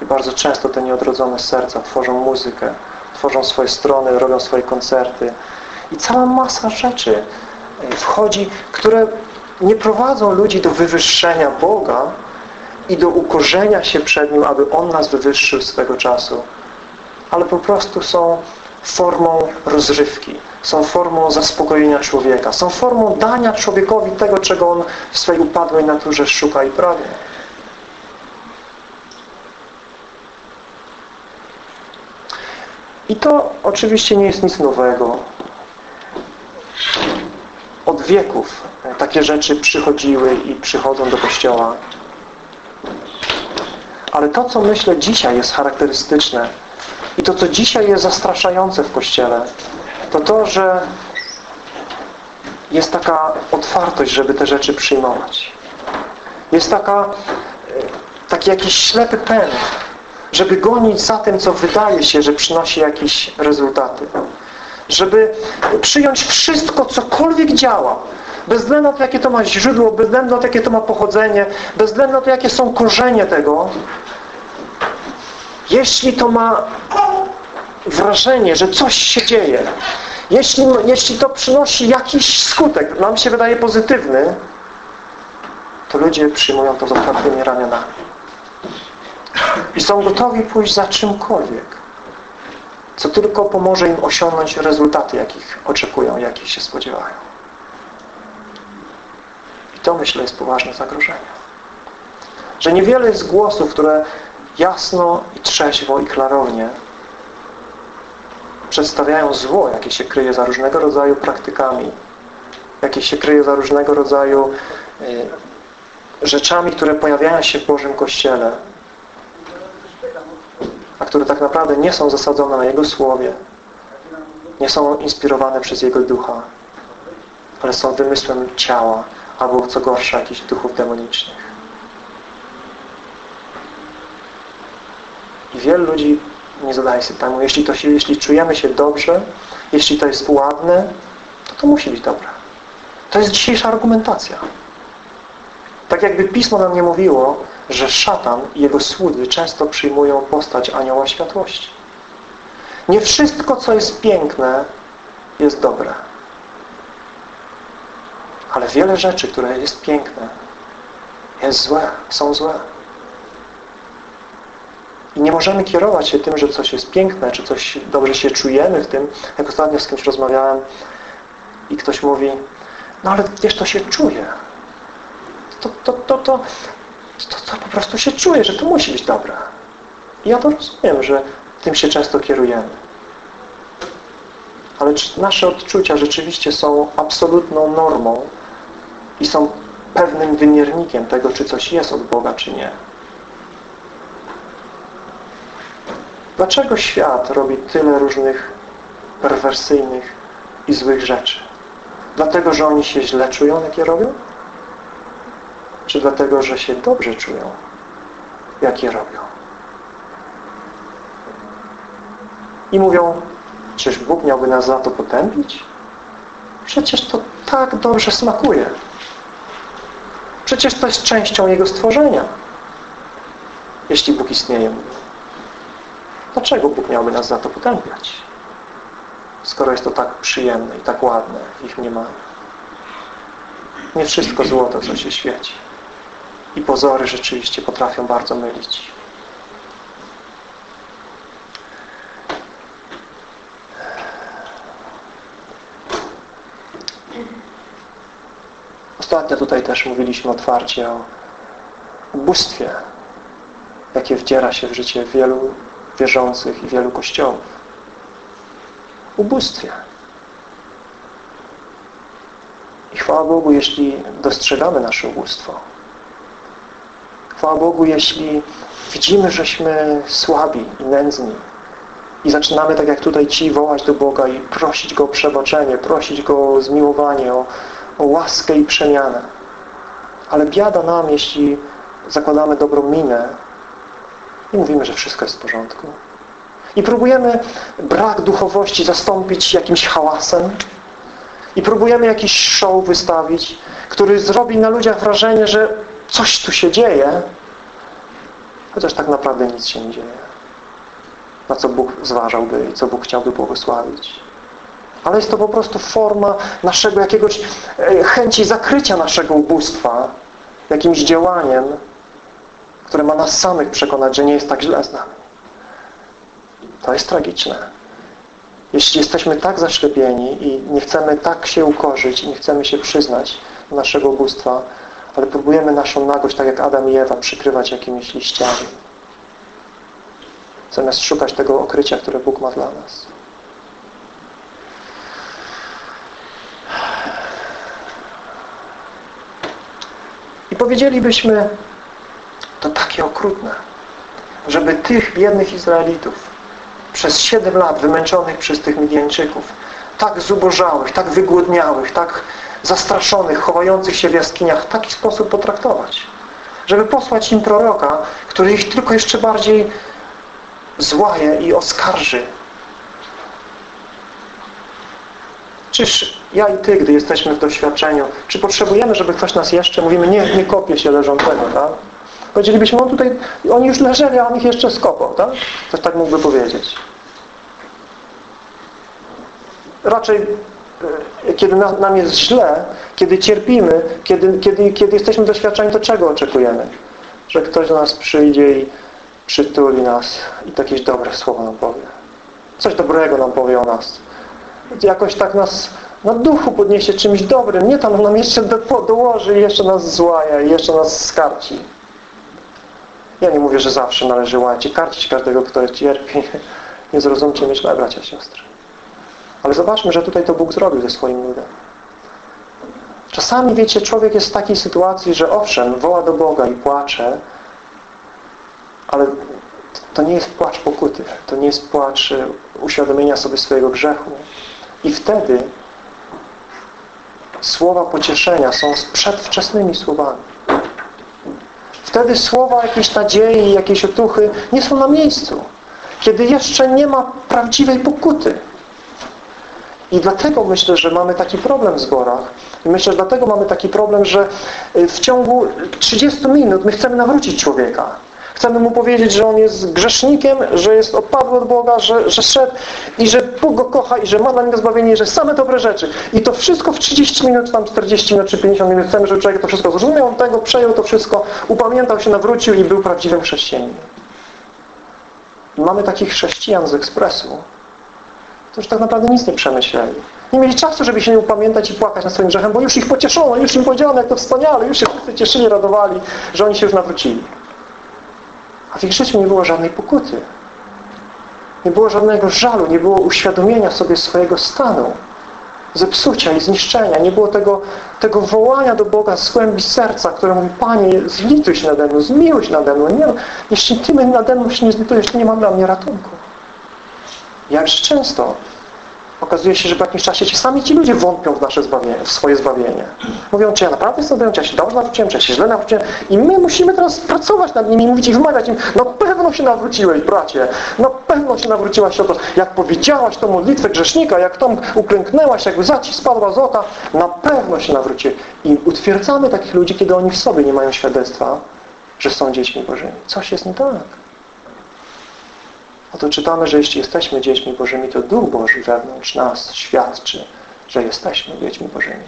I bardzo często te nieodrodzone serca tworzą muzykę, tworzą swoje strony, robią swoje koncerty i cała masa rzeczy e, wchodzi, które nie prowadzą ludzi do wywyższenia Boga, i do ukorzenia się przed Nim, aby On nas wywyższył swego czasu, ale po prostu są formą rozrywki, są formą zaspokojenia człowieka, są formą dania człowiekowi tego, czego on w swej upadłej naturze szuka i pragnie. I to oczywiście nie jest nic nowego. Od wieków takie rzeczy przychodziły i przychodzą do Kościoła. Ale to, co myślę dzisiaj jest charakterystyczne i to, co dzisiaj jest zastraszające w Kościele, to to, że jest taka otwartość, żeby te rzeczy przyjmować. Jest taka, taki jakiś ślepy pęd, żeby gonić za tym, co wydaje się, że przynosi jakieś rezultaty. Żeby przyjąć wszystko, cokolwiek działa, bez względu na to, jakie to ma źródło, bez względu na to, jakie to ma pochodzenie, bez względu na to, jakie są korzenie tego, jeśli to ma wrażenie, że coś się dzieje, jeśli, jeśli to przynosi jakiś skutek, nam się wydaje pozytywny, to ludzie przyjmują to z otwartymi ramionami. I są gotowi pójść za czymkolwiek, co tylko pomoże im osiągnąć rezultaty, jakich oczekują, jakich się spodziewają. I to, myślę, jest poważne zagrożenie. Że niewiele jest głosów, które jasno i trzeźwo i klarownie przedstawiają zło, jakie się kryje za różnego rodzaju praktykami, jakie się kryje za różnego rodzaju y, rzeczami, które pojawiają się w Bożym Kościele, a które tak naprawdę nie są zasadzone na Jego Słowie, nie są inspirowane przez Jego Ducha, ale są wymysłem ciała, albo co gorsza, jakichś duchów demonicznych. I wielu ludzi nie zadaje sobie temu, jeśli, to się, jeśli czujemy się dobrze, jeśli to jest ładne, to to musi być dobre. To jest dzisiejsza argumentacja. Tak jakby Pismo nam nie mówiło, że szatan i jego słudzy często przyjmują postać anioła światłości. Nie wszystko, co jest piękne, jest dobre. Ale wiele rzeczy, które jest piękne, jest złe, są złe. I nie możemy kierować się tym, że coś jest piękne, czy coś dobrze się czujemy w tym. Jak ostatnio z kimś rozmawiałem i ktoś mówi, no ale wiesz, to się czuje. To, to, to, to, prostu się czuje, że to musi być dobre. I ja to rozumiem, że tym się często kierujemy. Ale czy nasze odczucia rzeczywiście są absolutną normą i są pewnym wymiernikiem tego, czy coś jest od Boga, czy nie. Dlaczego świat robi tyle różnych perwersyjnych i złych rzeczy? Dlatego, że oni się źle czują, jak je robią? Czy dlatego, że się dobrze czują, jak je robią? I mówią, czyż Bóg miałby nas za to potępić? Przecież to tak dobrze smakuje. Przecież to jest częścią Jego stworzenia. Jeśli Bóg istnieje. Dlaczego Bóg miałby nas za to potępiać? Skoro jest to tak przyjemne i tak ładne w ich mniemaniu. Nie wszystko złoto, co się świeci. I pozory rzeczywiście potrafią bardzo mylić. Ostatnio tutaj też mówiliśmy otwarcie o ubóstwie, jakie wdziera się w życie wielu wierzących i wielu kościołów. Ubóstwie. I chwała Bogu, jeśli dostrzegamy nasze ubóstwo. Chwała Bogu, jeśli widzimy, żeśmy słabi i nędzni i zaczynamy, tak jak tutaj ci, wołać do Boga i prosić Go o przebaczenie, prosić Go o zmiłowanie, o, o łaskę i przemianę. Ale biada nam, jeśli zakładamy dobrą minę i mówimy, że wszystko jest w porządku. I próbujemy brak duchowości zastąpić jakimś hałasem. I próbujemy jakiś show wystawić, który zrobi na ludziach wrażenie, że coś tu się dzieje, chociaż tak naprawdę nic się nie dzieje. Na co Bóg zważałby i co Bóg chciałby błogosławić. Ale jest to po prostu forma naszego jakiegoś e, chęci zakrycia naszego ubóstwa jakimś działaniem, które ma nas samych przekonać, że nie jest tak źle z nami. To jest tragiczne. Jeśli jesteśmy tak zaszczepieni i nie chcemy tak się ukorzyć i nie chcemy się przyznać naszego ubóstwa, ale próbujemy naszą nagość, tak jak Adam i Ewa, przykrywać jakimiś liściami. Zamiast szukać tego okrycia, które Bóg ma dla nas. I powiedzielibyśmy, to takie okrutne, żeby tych biednych Izraelitów przez siedem lat wymęczonych przez tych Midianczyków, tak zubożałych, tak wygłodniałych, tak zastraszonych, chowających się w jaskiniach w taki sposób potraktować. Żeby posłać im proroka, który ich tylko jeszcze bardziej złaje i oskarży. Czyż ja i Ty, gdy jesteśmy w doświadczeniu, czy potrzebujemy, żeby ktoś nas jeszcze, mówimy, nie, nie kopie się leżącego, tak? Powiedzielibyśmy, on tutaj, oni już leżeli, a on ich jeszcze skopał, tak? Ktoś tak mógłby powiedzieć. Raczej e, kiedy nam jest źle, kiedy cierpimy, kiedy, kiedy, kiedy jesteśmy doświadczeni, to czego oczekujemy? Że ktoś do nas przyjdzie i przytuli nas i jakieś dobre słowo nam powie. Coś dobrego nam powie o nas. Jakoś tak nas na duchu podniesie czymś dobrym. Nie tam nam jeszcze do, dołoży i jeszcze nas złaja i jeszcze nas skarci. Ja nie mówię, że zawsze należy łać i karcić każdego, kto cierpi. Nie zrozumcie mnie bracia, siostry. Ale zobaczmy, że tutaj to Bóg zrobił ze swoim ludem. Czasami, wiecie, człowiek jest w takiej sytuacji, że owszem, woła do Boga i płacze, ale to nie jest płacz pokuty. To nie jest płacz e, uświadomienia sobie swojego grzechu. I wtedy słowa pocieszenia są przedwczesnymi słowami. Wtedy słowa jakiejś nadziei, jakiejś otuchy nie są na miejscu. Kiedy jeszcze nie ma prawdziwej pokuty. I dlatego myślę, że mamy taki problem w zborach. I myślę, że dlatego mamy taki problem, że y, w ciągu 30 minut my chcemy nawrócić człowieka. Chcemy mu powiedzieć, że on jest grzesznikiem, że jest opadły od Boga, że, że szedł i że Bóg go kocha i że ma dla niego zbawienie że same dobre rzeczy. I to wszystko w 30 minut, tam 40 minut czy 50 minut chcemy, żeby człowiek to wszystko zrozumiał, tego przejął to wszystko, upamiętał się, nawrócił i był prawdziwym chrześcijaninem. Mamy takich chrześcijan z ekspresu, którzy tak naprawdę nic nie przemyśleli. Nie mieli czasu, żeby się nie upamiętać i płakać nad swoim grzechem, bo już ich pocieszono, już im powiedziano, jak to wspaniale, już się wszyscy cieszyli, radowali, że oni się już nawrócili. A w ich życiu nie było żadnej pokuty. Nie było żadnego żalu, nie było uświadomienia sobie swojego stanu, zepsucia i zniszczenia. Nie było tego, tego wołania do Boga z głębi serca, które mówi, Panie, zlituj się nade mną, zmiłuj się nade mną. Nie, jeśli Ty nade mną się nie zlitujesz, to nie ma dla mnie ratunku. Jakże często okazuje się, że w jakimś czasie ci sami ci ludzie wątpią w nasze zbawienie, w swoje zbawienie. Mówią, czy ja naprawdę jestem czy ja się dobrze nawróciłem, czy ja się źle nawróciłem. I my musimy teraz pracować nad nimi, mówić i wymagać im, na pewno się nawróciłeś, bracie, na pewno się nawróciłaś siostro. Jak powiedziałaś tą modlitwę grzesznika, jak tam uklęknęłaś, jakby za ci spadła złota, na pewno się nawróciłeś. I utwierdzamy takich ludzi, kiedy oni w sobie nie mają świadectwa, że są dziećmi Bożymi. Coś jest nie tak. Oto czytamy, że jeśli jesteśmy dziećmi Bożymi, to Duch Boży wewnątrz nas świadczy, że jesteśmy dziećmi Bożymi.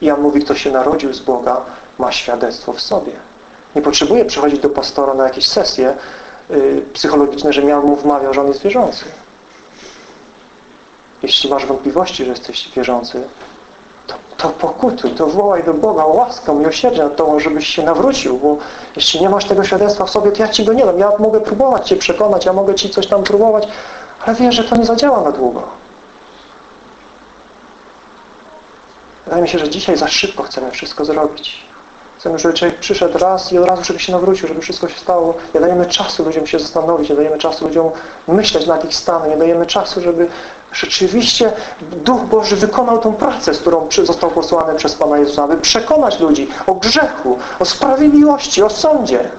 I Jan mówi, kto się narodził z Boga, ma świadectwo w sobie. Nie potrzebuje przychodzić do pastora na jakieś sesje yy, psychologiczne, że miał mu wmawiał, że on jest wierzący. Jeśli masz wątpliwości, że jesteś wierzący, to, to pokutuj, to wołaj do Boga o łaskę, miłosierdzie nad Tobą, żebyś się nawrócił, bo jeśli nie masz tego świadectwa w sobie, to ja Ci go nie dam. Ja mogę próbować Cię przekonać, ja mogę Ci coś tam próbować, ale wiesz, że to nie zadziała na długo. Wydaje mi się, że dzisiaj za szybko chcemy wszystko zrobić. Chcemy, żeby człowiek przyszedł raz i od razu, żeby się nawrócił, żeby wszystko się stało. Nie dajemy czasu ludziom się zastanowić, nie dajemy czasu ludziom myśleć nad ich stanem, nie dajemy czasu, żeby rzeczywiście Duch Boży wykonał tą pracę, z którą został posłany przez Pana Jezusa, aby przekonać ludzi o grzechu, o sprawiedliwości, o sądzie.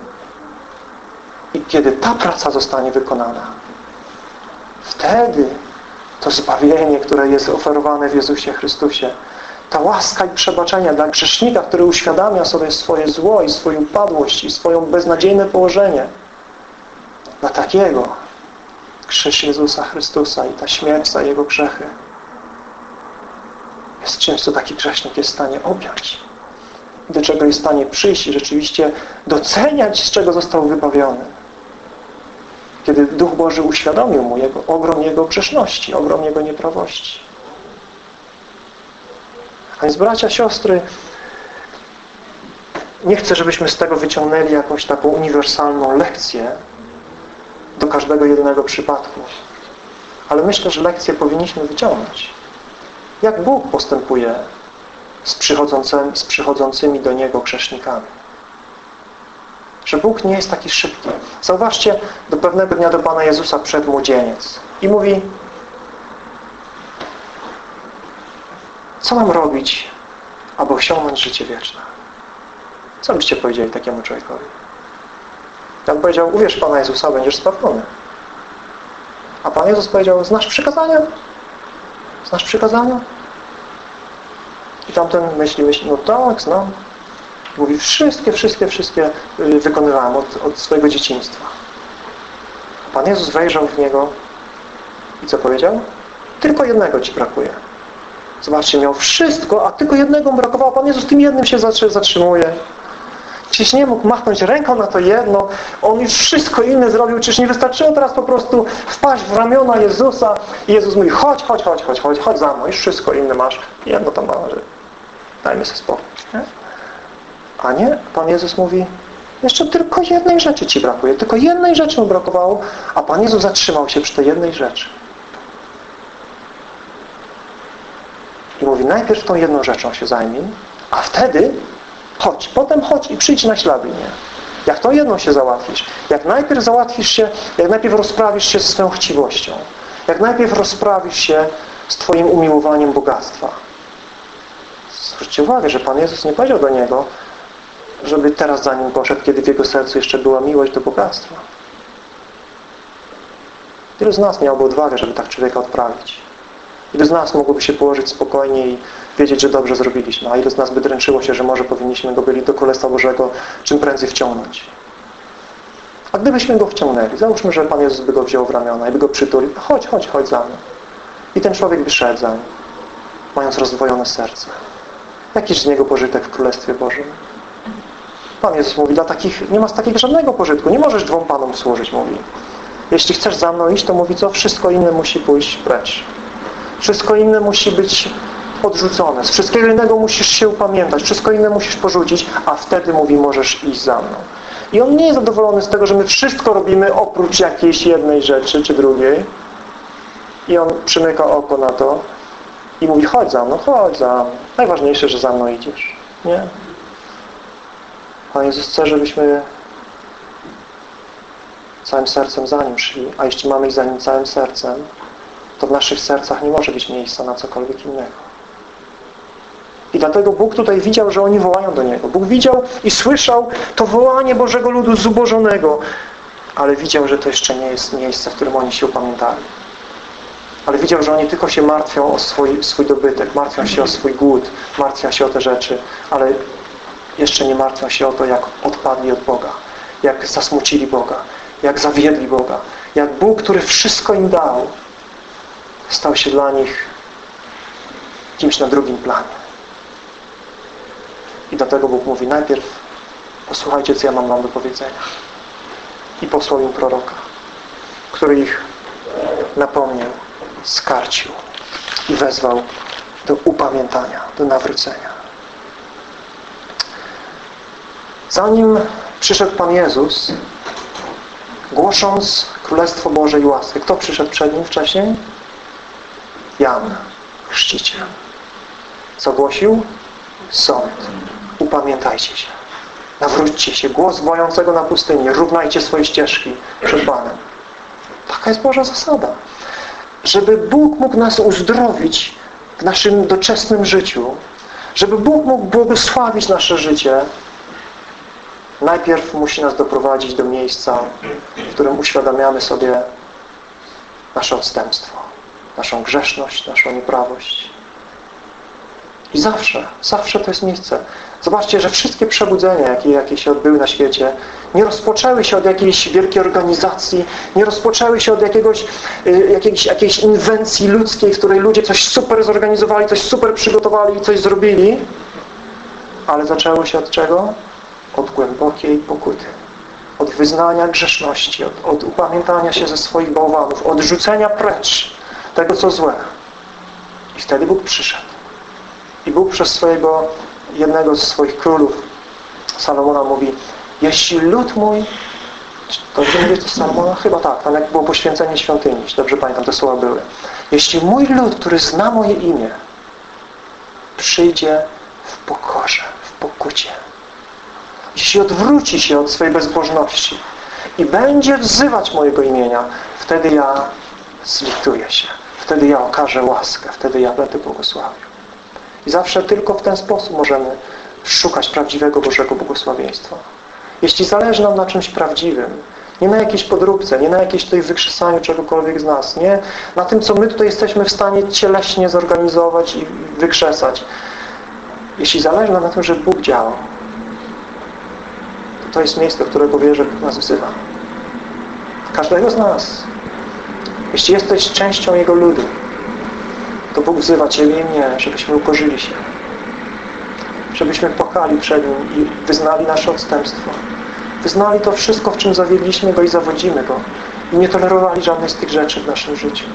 I kiedy ta praca zostanie wykonana, wtedy to zbawienie, które jest oferowane w Jezusie Chrystusie, ta łaska i przebaczenia dla grzesznika, który uświadamia sobie swoje zło i swoją upadłość i swoją beznadziejne położenie. Dla takiego krzyż Jezusa Chrystusa i ta śmierć za Jego grzechy jest czymś, co taki grzesznik jest w stanie objąć. do czego jest w stanie przyjść i rzeczywiście doceniać, z czego został wybawiony. Kiedy Duch Boży uświadomił mu jego, ogrom jego grzeszności, ogrom jego nieprawości. Więc bracia, siostry, nie chcę, żebyśmy z tego wyciągnęli jakąś taką uniwersalną lekcję do każdego jednego przypadku. Ale myślę, że lekcję powinniśmy wyciągnąć. Jak Bóg postępuje z przychodzącymi, z przychodzącymi do Niego grzesznikami. Że Bóg nie jest taki szybki. Zauważcie, do pewnego dnia do Pana Jezusa przed młodzieniec i mówi co mam robić, aby osiągnąć życie wieczne? Co byście powiedzieli takiemu człowiekowi? Ja powiedział, uwierz Pana Jezusa, będziesz zbawiony. A Pan Jezus powiedział, znasz przykazania? Znasz przykazania? I tamten myśli, myśli, no tak, znam. Mówi, wszystkie, wszystkie, wszystkie y, wykonywałem od, od swojego dzieciństwa. Pan Jezus wejrzał w niego i co powiedział? Tylko jednego Ci brakuje. Zobaczcie, miał wszystko, a tylko jednego brakowało. Pan Jezus tym jednym się zatrzymuje. Czyż nie mógł machnąć ręką na to jedno? On już wszystko inne zrobił. Czyż nie wystarczyło teraz po prostu wpaść w ramiona Jezusa i Jezus mówi, chodź, chodź, chodź, chodź, chodź, chodź za mną. Już wszystko inne masz. Jedno tam masz. Dajmy sobie spokój. Nie? A nie, Pan Jezus mówi, jeszcze tylko jednej rzeczy Ci brakuje. Tylko jednej rzeczy mu brakowało, a Pan Jezus zatrzymał się przy tej jednej rzeczy. I mówi, najpierw tą jedną rzeczą się zajmij, a wtedy chodź, potem chodź i przyjdź na ślady mnie. Jak to jedną się załatwisz, jak najpierw załatwisz się, jak najpierw rozprawisz się ze swoją chciwością, jak najpierw rozprawisz się z Twoim umiłowaniem bogactwa. Zwróćcie uwagę, że Pan Jezus nie powiedział do niego, żeby teraz za nim poszedł, kiedy w jego sercu jeszcze była miłość do bogactwa. Wielu z nas miałoby odwagę, żeby tak człowieka odprawić. Ilu z nas mogłoby się położyć spokojnie i wiedzieć, że dobrze zrobiliśmy, a ilu z nas by dręczyło się, że może powinniśmy go byli do Królestwa Bożego czym prędzej wciągnąć. A gdybyśmy go wciągnęli, załóżmy, że Pan Jezus by go wziął w ramiona i by go przytulił, chodź, chodź, chodź za mną. I ten człowiek by szedł za nim, mając rozdwojone serce. Jakiż z niego pożytek w Królestwie Bożym? Pan Jezus mówi, dla takich, nie ma z takich żadnego pożytku. Nie możesz dwom Panom służyć, mówi. Jeśli chcesz za mną iść, to mówi co? Wszystko inne musi pójść precz. Wszystko inne musi być odrzucone. Z wszystkiego innego musisz się upamiętać. Wszystko inne musisz porzucić, a wtedy mówi, możesz iść za mną. I on nie jest zadowolony z tego, że my wszystko robimy oprócz jakiejś jednej rzeczy czy drugiej. I on przymyka oko na to i mówi, chodź za mną, chodź za mną. Najważniejsze, że za mną idziesz. Nie? Pan Jezus chce, żebyśmy całym sercem za Nim szli, a jeśli mamy iść za Nim całym sercem, to w naszych sercach nie może być miejsca na cokolwiek innego. I dlatego Bóg tutaj widział, że oni wołają do Niego. Bóg widział i słyszał to wołanie Bożego ludu zubożonego, ale widział, że to jeszcze nie jest miejsce, w którym oni się upamiętali. Ale widział, że oni tylko się martwią o swój, swój dobytek, martwią się o swój głód, martwią się o te rzeczy, ale jeszcze nie martwią się o to, jak odpadli od Boga, jak zasmucili Boga, jak zawiedli Boga, jak Bóg, który wszystko im dał, stał się dla nich kimś na drugim planie. I dlatego Bóg mówi najpierw posłuchajcie, co ja mam wam do powiedzenia. I posłał im proroka, który ich napomniał, skarcił i wezwał do upamiętania, do nawrócenia. Zanim przyszedł Pan Jezus, głosząc Królestwo Boże i łaskę, kto przyszedł przed Nim wcześniej? Jan, chrzciciel. Co głosił? Sąd. Upamiętajcie się. Nawróćcie się. Głos wojącego na pustyni. Równajcie swoje ścieżki przed Panem. Taka jest Boża zasada. Żeby Bóg mógł nas uzdrowić w naszym doczesnym życiu, żeby Bóg mógł błogosławić nasze życie, najpierw musi nas doprowadzić do miejsca, w którym uświadamiamy sobie nasze odstępstwo, naszą grzeszność, naszą nieprawość. I zawsze, zawsze to jest miejsce. Zobaczcie, że wszystkie przebudzenia, jakie, jakie się odbyły na świecie, nie rozpoczęły się od jakiejś wielkiej organizacji, nie rozpoczęły się od jakiegoś, y, jakiejś, jakiejś inwencji ludzkiej, w której ludzie coś super zorganizowali, coś super przygotowali i coś zrobili, Ale zaczęło się od czego? Od głębokiej pokuty. Od wyznania grzeszności, od, od upamiętania się ze swoich bałwanów, od rzucenia precz tego, co złe. I wtedy Bóg przyszedł. I Bóg przez swojego, jednego ze swoich królów, Salomona mówi, jeśli lud mój, dobrze mówię to Salomona? Chyba tak, tam jak było poświęcenie świątyni, dobrze pamiętam, te słowa były. Jeśli mój lud, który zna moje imię, przyjdzie w pokorze, w pokucie, jeśli odwróci się od swojej bezbożności i będzie wzywać mojego imienia, wtedy ja zlituję się. Wtedy ja okażę łaskę. Wtedy ja będę błogosławił. I zawsze tylko w ten sposób możemy szukać prawdziwego Bożego błogosławieństwa. Jeśli zależy nam na czymś prawdziwym, nie na jakiejś podróbce, nie na jakiejś tutaj wykrzesaniu czegokolwiek z nas, nie na tym, co my tutaj jesteśmy w stanie cieleśnie zorganizować i wykrzesać. Jeśli zależy nam na tym, że Bóg działa, to to jest miejsce, którego wierzę, nas wzywa. Każdego z nas. Jeśli jesteś częścią Jego ludu, to Bóg wzywa Ciebie i mnie, żebyśmy ukorzyli się. Żebyśmy płakali przed Nim i wyznali nasze odstępstwo. Wyznali to wszystko, w czym zawiedliśmy Go i zawodzimy Go. I nie tolerowali żadnej z tych rzeczy w naszym życiu.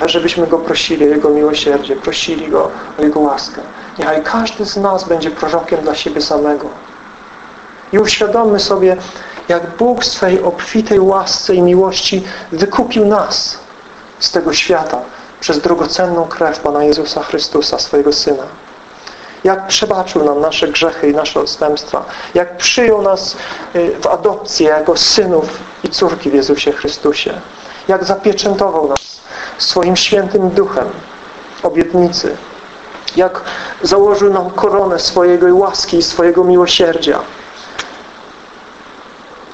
Ale żebyśmy Go prosili o Jego miłosierdzie, prosili Go o Jego łaskę. Niechaj każdy z nas będzie prorokiem dla siebie samego. I uświadommy sobie, jak Bóg w swej obfitej łasce i miłości wykupił nas z tego świata przez drogocenną krew Pana Jezusa Chrystusa, swojego Syna. Jak przebaczył nam nasze grzechy i nasze odstępstwa. Jak przyjął nas y, w adopcję jako synów i córki w Jezusie Chrystusie. Jak zapieczętował nas swoim świętym duchem obietnicy. Jak założył nam koronę swojego łaski i swojego miłosierdzia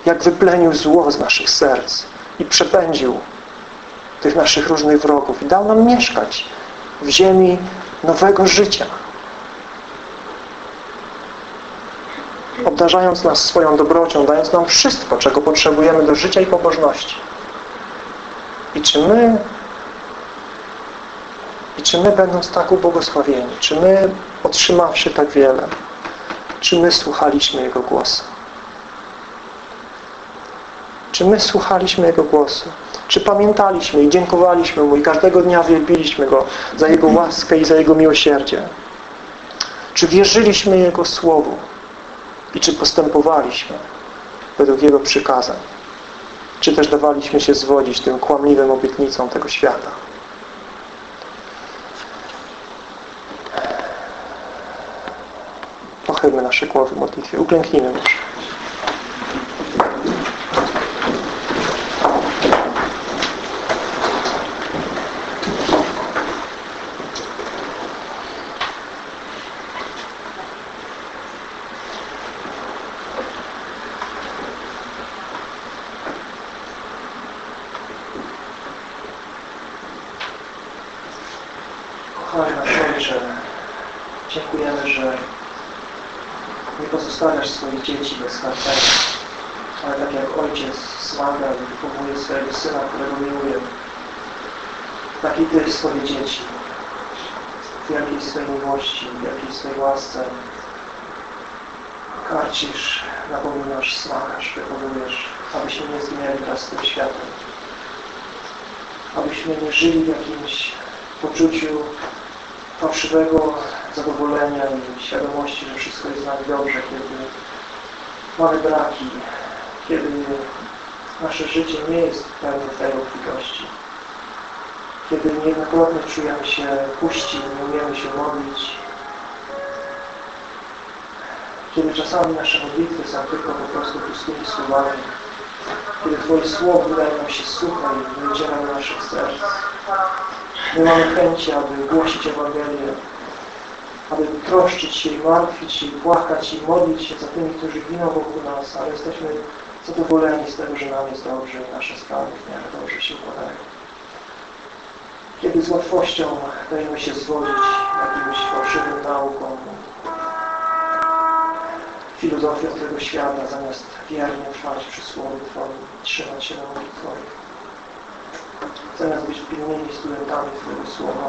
jak wyplenił zło z naszych serc i przepędził tych naszych różnych wrogów i dał nam mieszkać w ziemi nowego życia. Obdarzając nas swoją dobrocią, dając nam wszystko, czego potrzebujemy do życia i pobożności. I czy my i czy my będąc tak ubłogosławieni, czy my otrzymawszy tak wiele, czy my słuchaliśmy Jego głosu? Czy my słuchaliśmy Jego głosu? Czy pamiętaliśmy i dziękowaliśmy Mu i każdego dnia wielbiliśmy Go za Jego łaskę i za Jego miłosierdzie? Czy wierzyliśmy Jego Słowu? I czy postępowaliśmy według Jego przykazań? Czy też dawaliśmy się zwodzić tym kłamliwym obietnicom tego świata? Pochylmy nasze głowy w modlitwie. Uklęknijmy może. Kochany nasz Ojcze, dziękujemy, że nie pozostawiasz swoich dzieci bez karcenia, ale tak jak Ojciec zmaga i wychowuje swojego Syna, którego miłuje, tak i Ty swoje dzieci w jakiejś swojej miłości, w jakiejś swojej łasce karcisz, napominasz, smakasz, wychowujesz, abyśmy nie zginęli wraz z tym światem, abyśmy nie żyli w jakimś poczuciu fałszywego zadowolenia i świadomości, że wszystko jest z nami dobrze, kiedy mamy braki, kiedy nasze życie nie jest pełne tej obfitości, kiedy niejednokrotnie czujemy się puści, nie umiemy się modlić, kiedy czasami nasze modlitwy są tylko po prostu pustymi słowami, kiedy Twoje słowo wydaje nam się suche i nie dociera do naszych serc. My mamy chęci, aby głosić Ewangelię, aby troszczyć się i martwić się i płakać i modlić się za tymi, którzy giną wokół nas, ale jesteśmy zadowoleni z tego, że nam jest dobrze i nasze sprawy w miarę dobrze się układają. Kiedy z łatwością dajemy się zwodzić jakimś fałszywym naukom, filozofią tego świata, zamiast wiernie trwać przy Słowie Twoim, trzymać się na modlitw Twoich zamiast być pilnymi studentami Twojego Słowa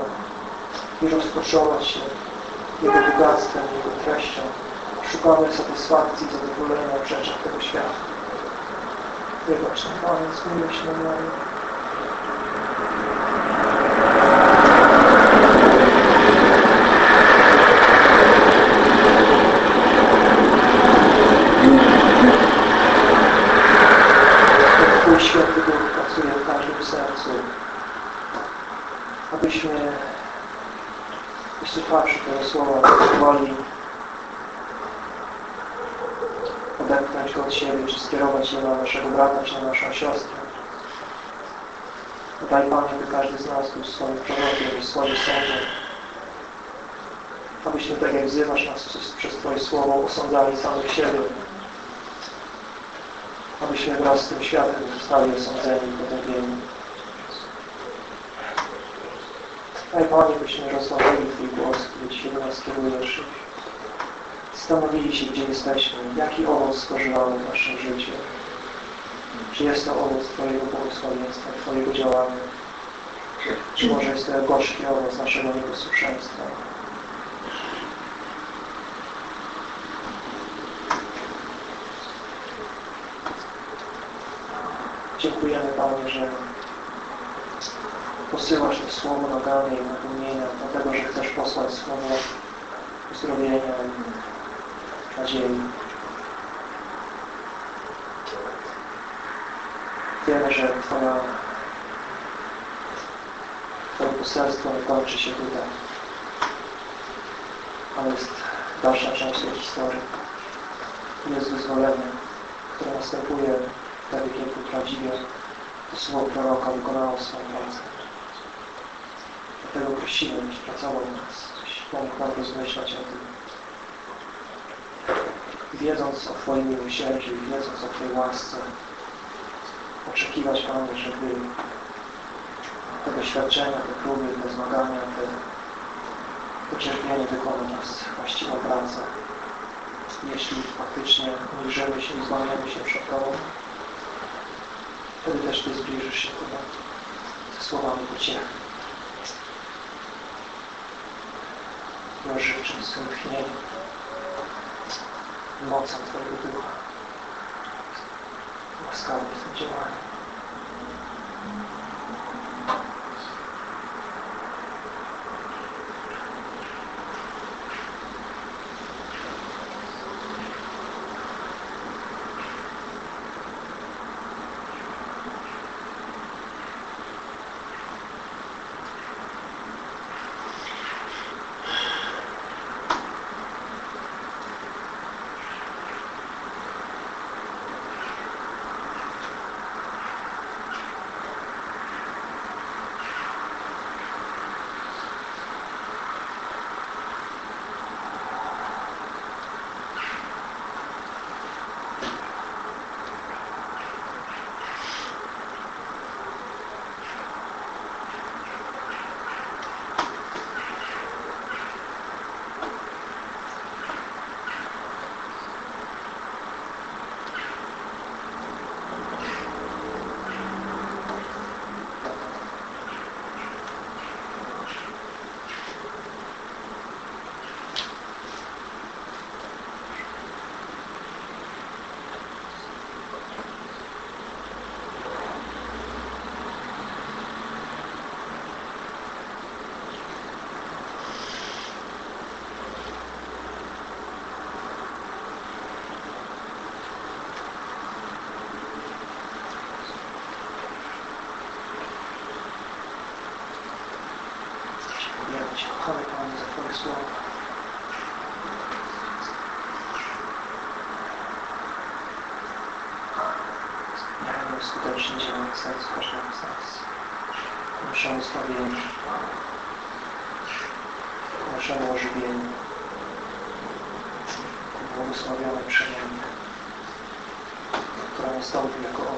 i rozkoszować się Jego bogactwem, Jego treścią. Szukamy satysfakcji, zadowolenia w rzeczach tego świata. Wybacz nam, Panie, zmiłuj się nad nami. Jak Twój Święty Duch pracuje w każdym sercu, abyśmy wysłuchawszy tego słowa woli odepchnąć go od siebie, czy skierować je na naszego brata, czy na naszą siostrę. Daj Panie, by każdy z nas był swoim prorokiem i swoim sądem. Abyśmy, tak jak wzywasz nas przez, Twoje słowo, osądzali samych siebie. Abyśmy wraz z tym światem zostali osądzeni i potępieni. Daj Panie, byśmy rozważyli Twój głos, który Ci do nas kierujesz. Zastanowili się, gdzie jesteśmy, jaki owoc spożywamy w naszym życiu. Czy jest to owoc Twojego błogosławieństwa, Twojego działania? Czy może jest to gorzki owoc naszego nieposłuszeństwa? Dziękujemy Panie, że posyłasz to słowo nagany i napomnienia, dlatego, że chcesz posłać słowo uzdrowienia i nadziei. Wiemy, że Twoja, Twoje poselstwo nie kończy się tutaj, ale jest dalsza część tej historii. Jest wyzwolenie, które następuje wtedy, kiedy prawdziwie to słowo proroka wykonało swoją pracę. Dlatego prosimy, byś pracował w nas, byś pomógł nam rozmyślać o tym. Wiedząc o Twoim miłosierdziu i wiedząc o Twojej łasce, oczekiwać, Panie, żeby te doświadczenia, te próby, te zmagania, te, to cierpienie wykonał nas właściwą pracę. Jeśli faktycznie uniżymy się i złamiemy się przed Tobą, wtedy też Ty zbliżysz się do nas ze słowami pociechy. I ożywczym swym tchnieniem mocą Twojego Ducha. Łaskawy w tym Proszę o zbawienie. Proszę o ożywienie. Błogosławione przemiany, która nastąpi jako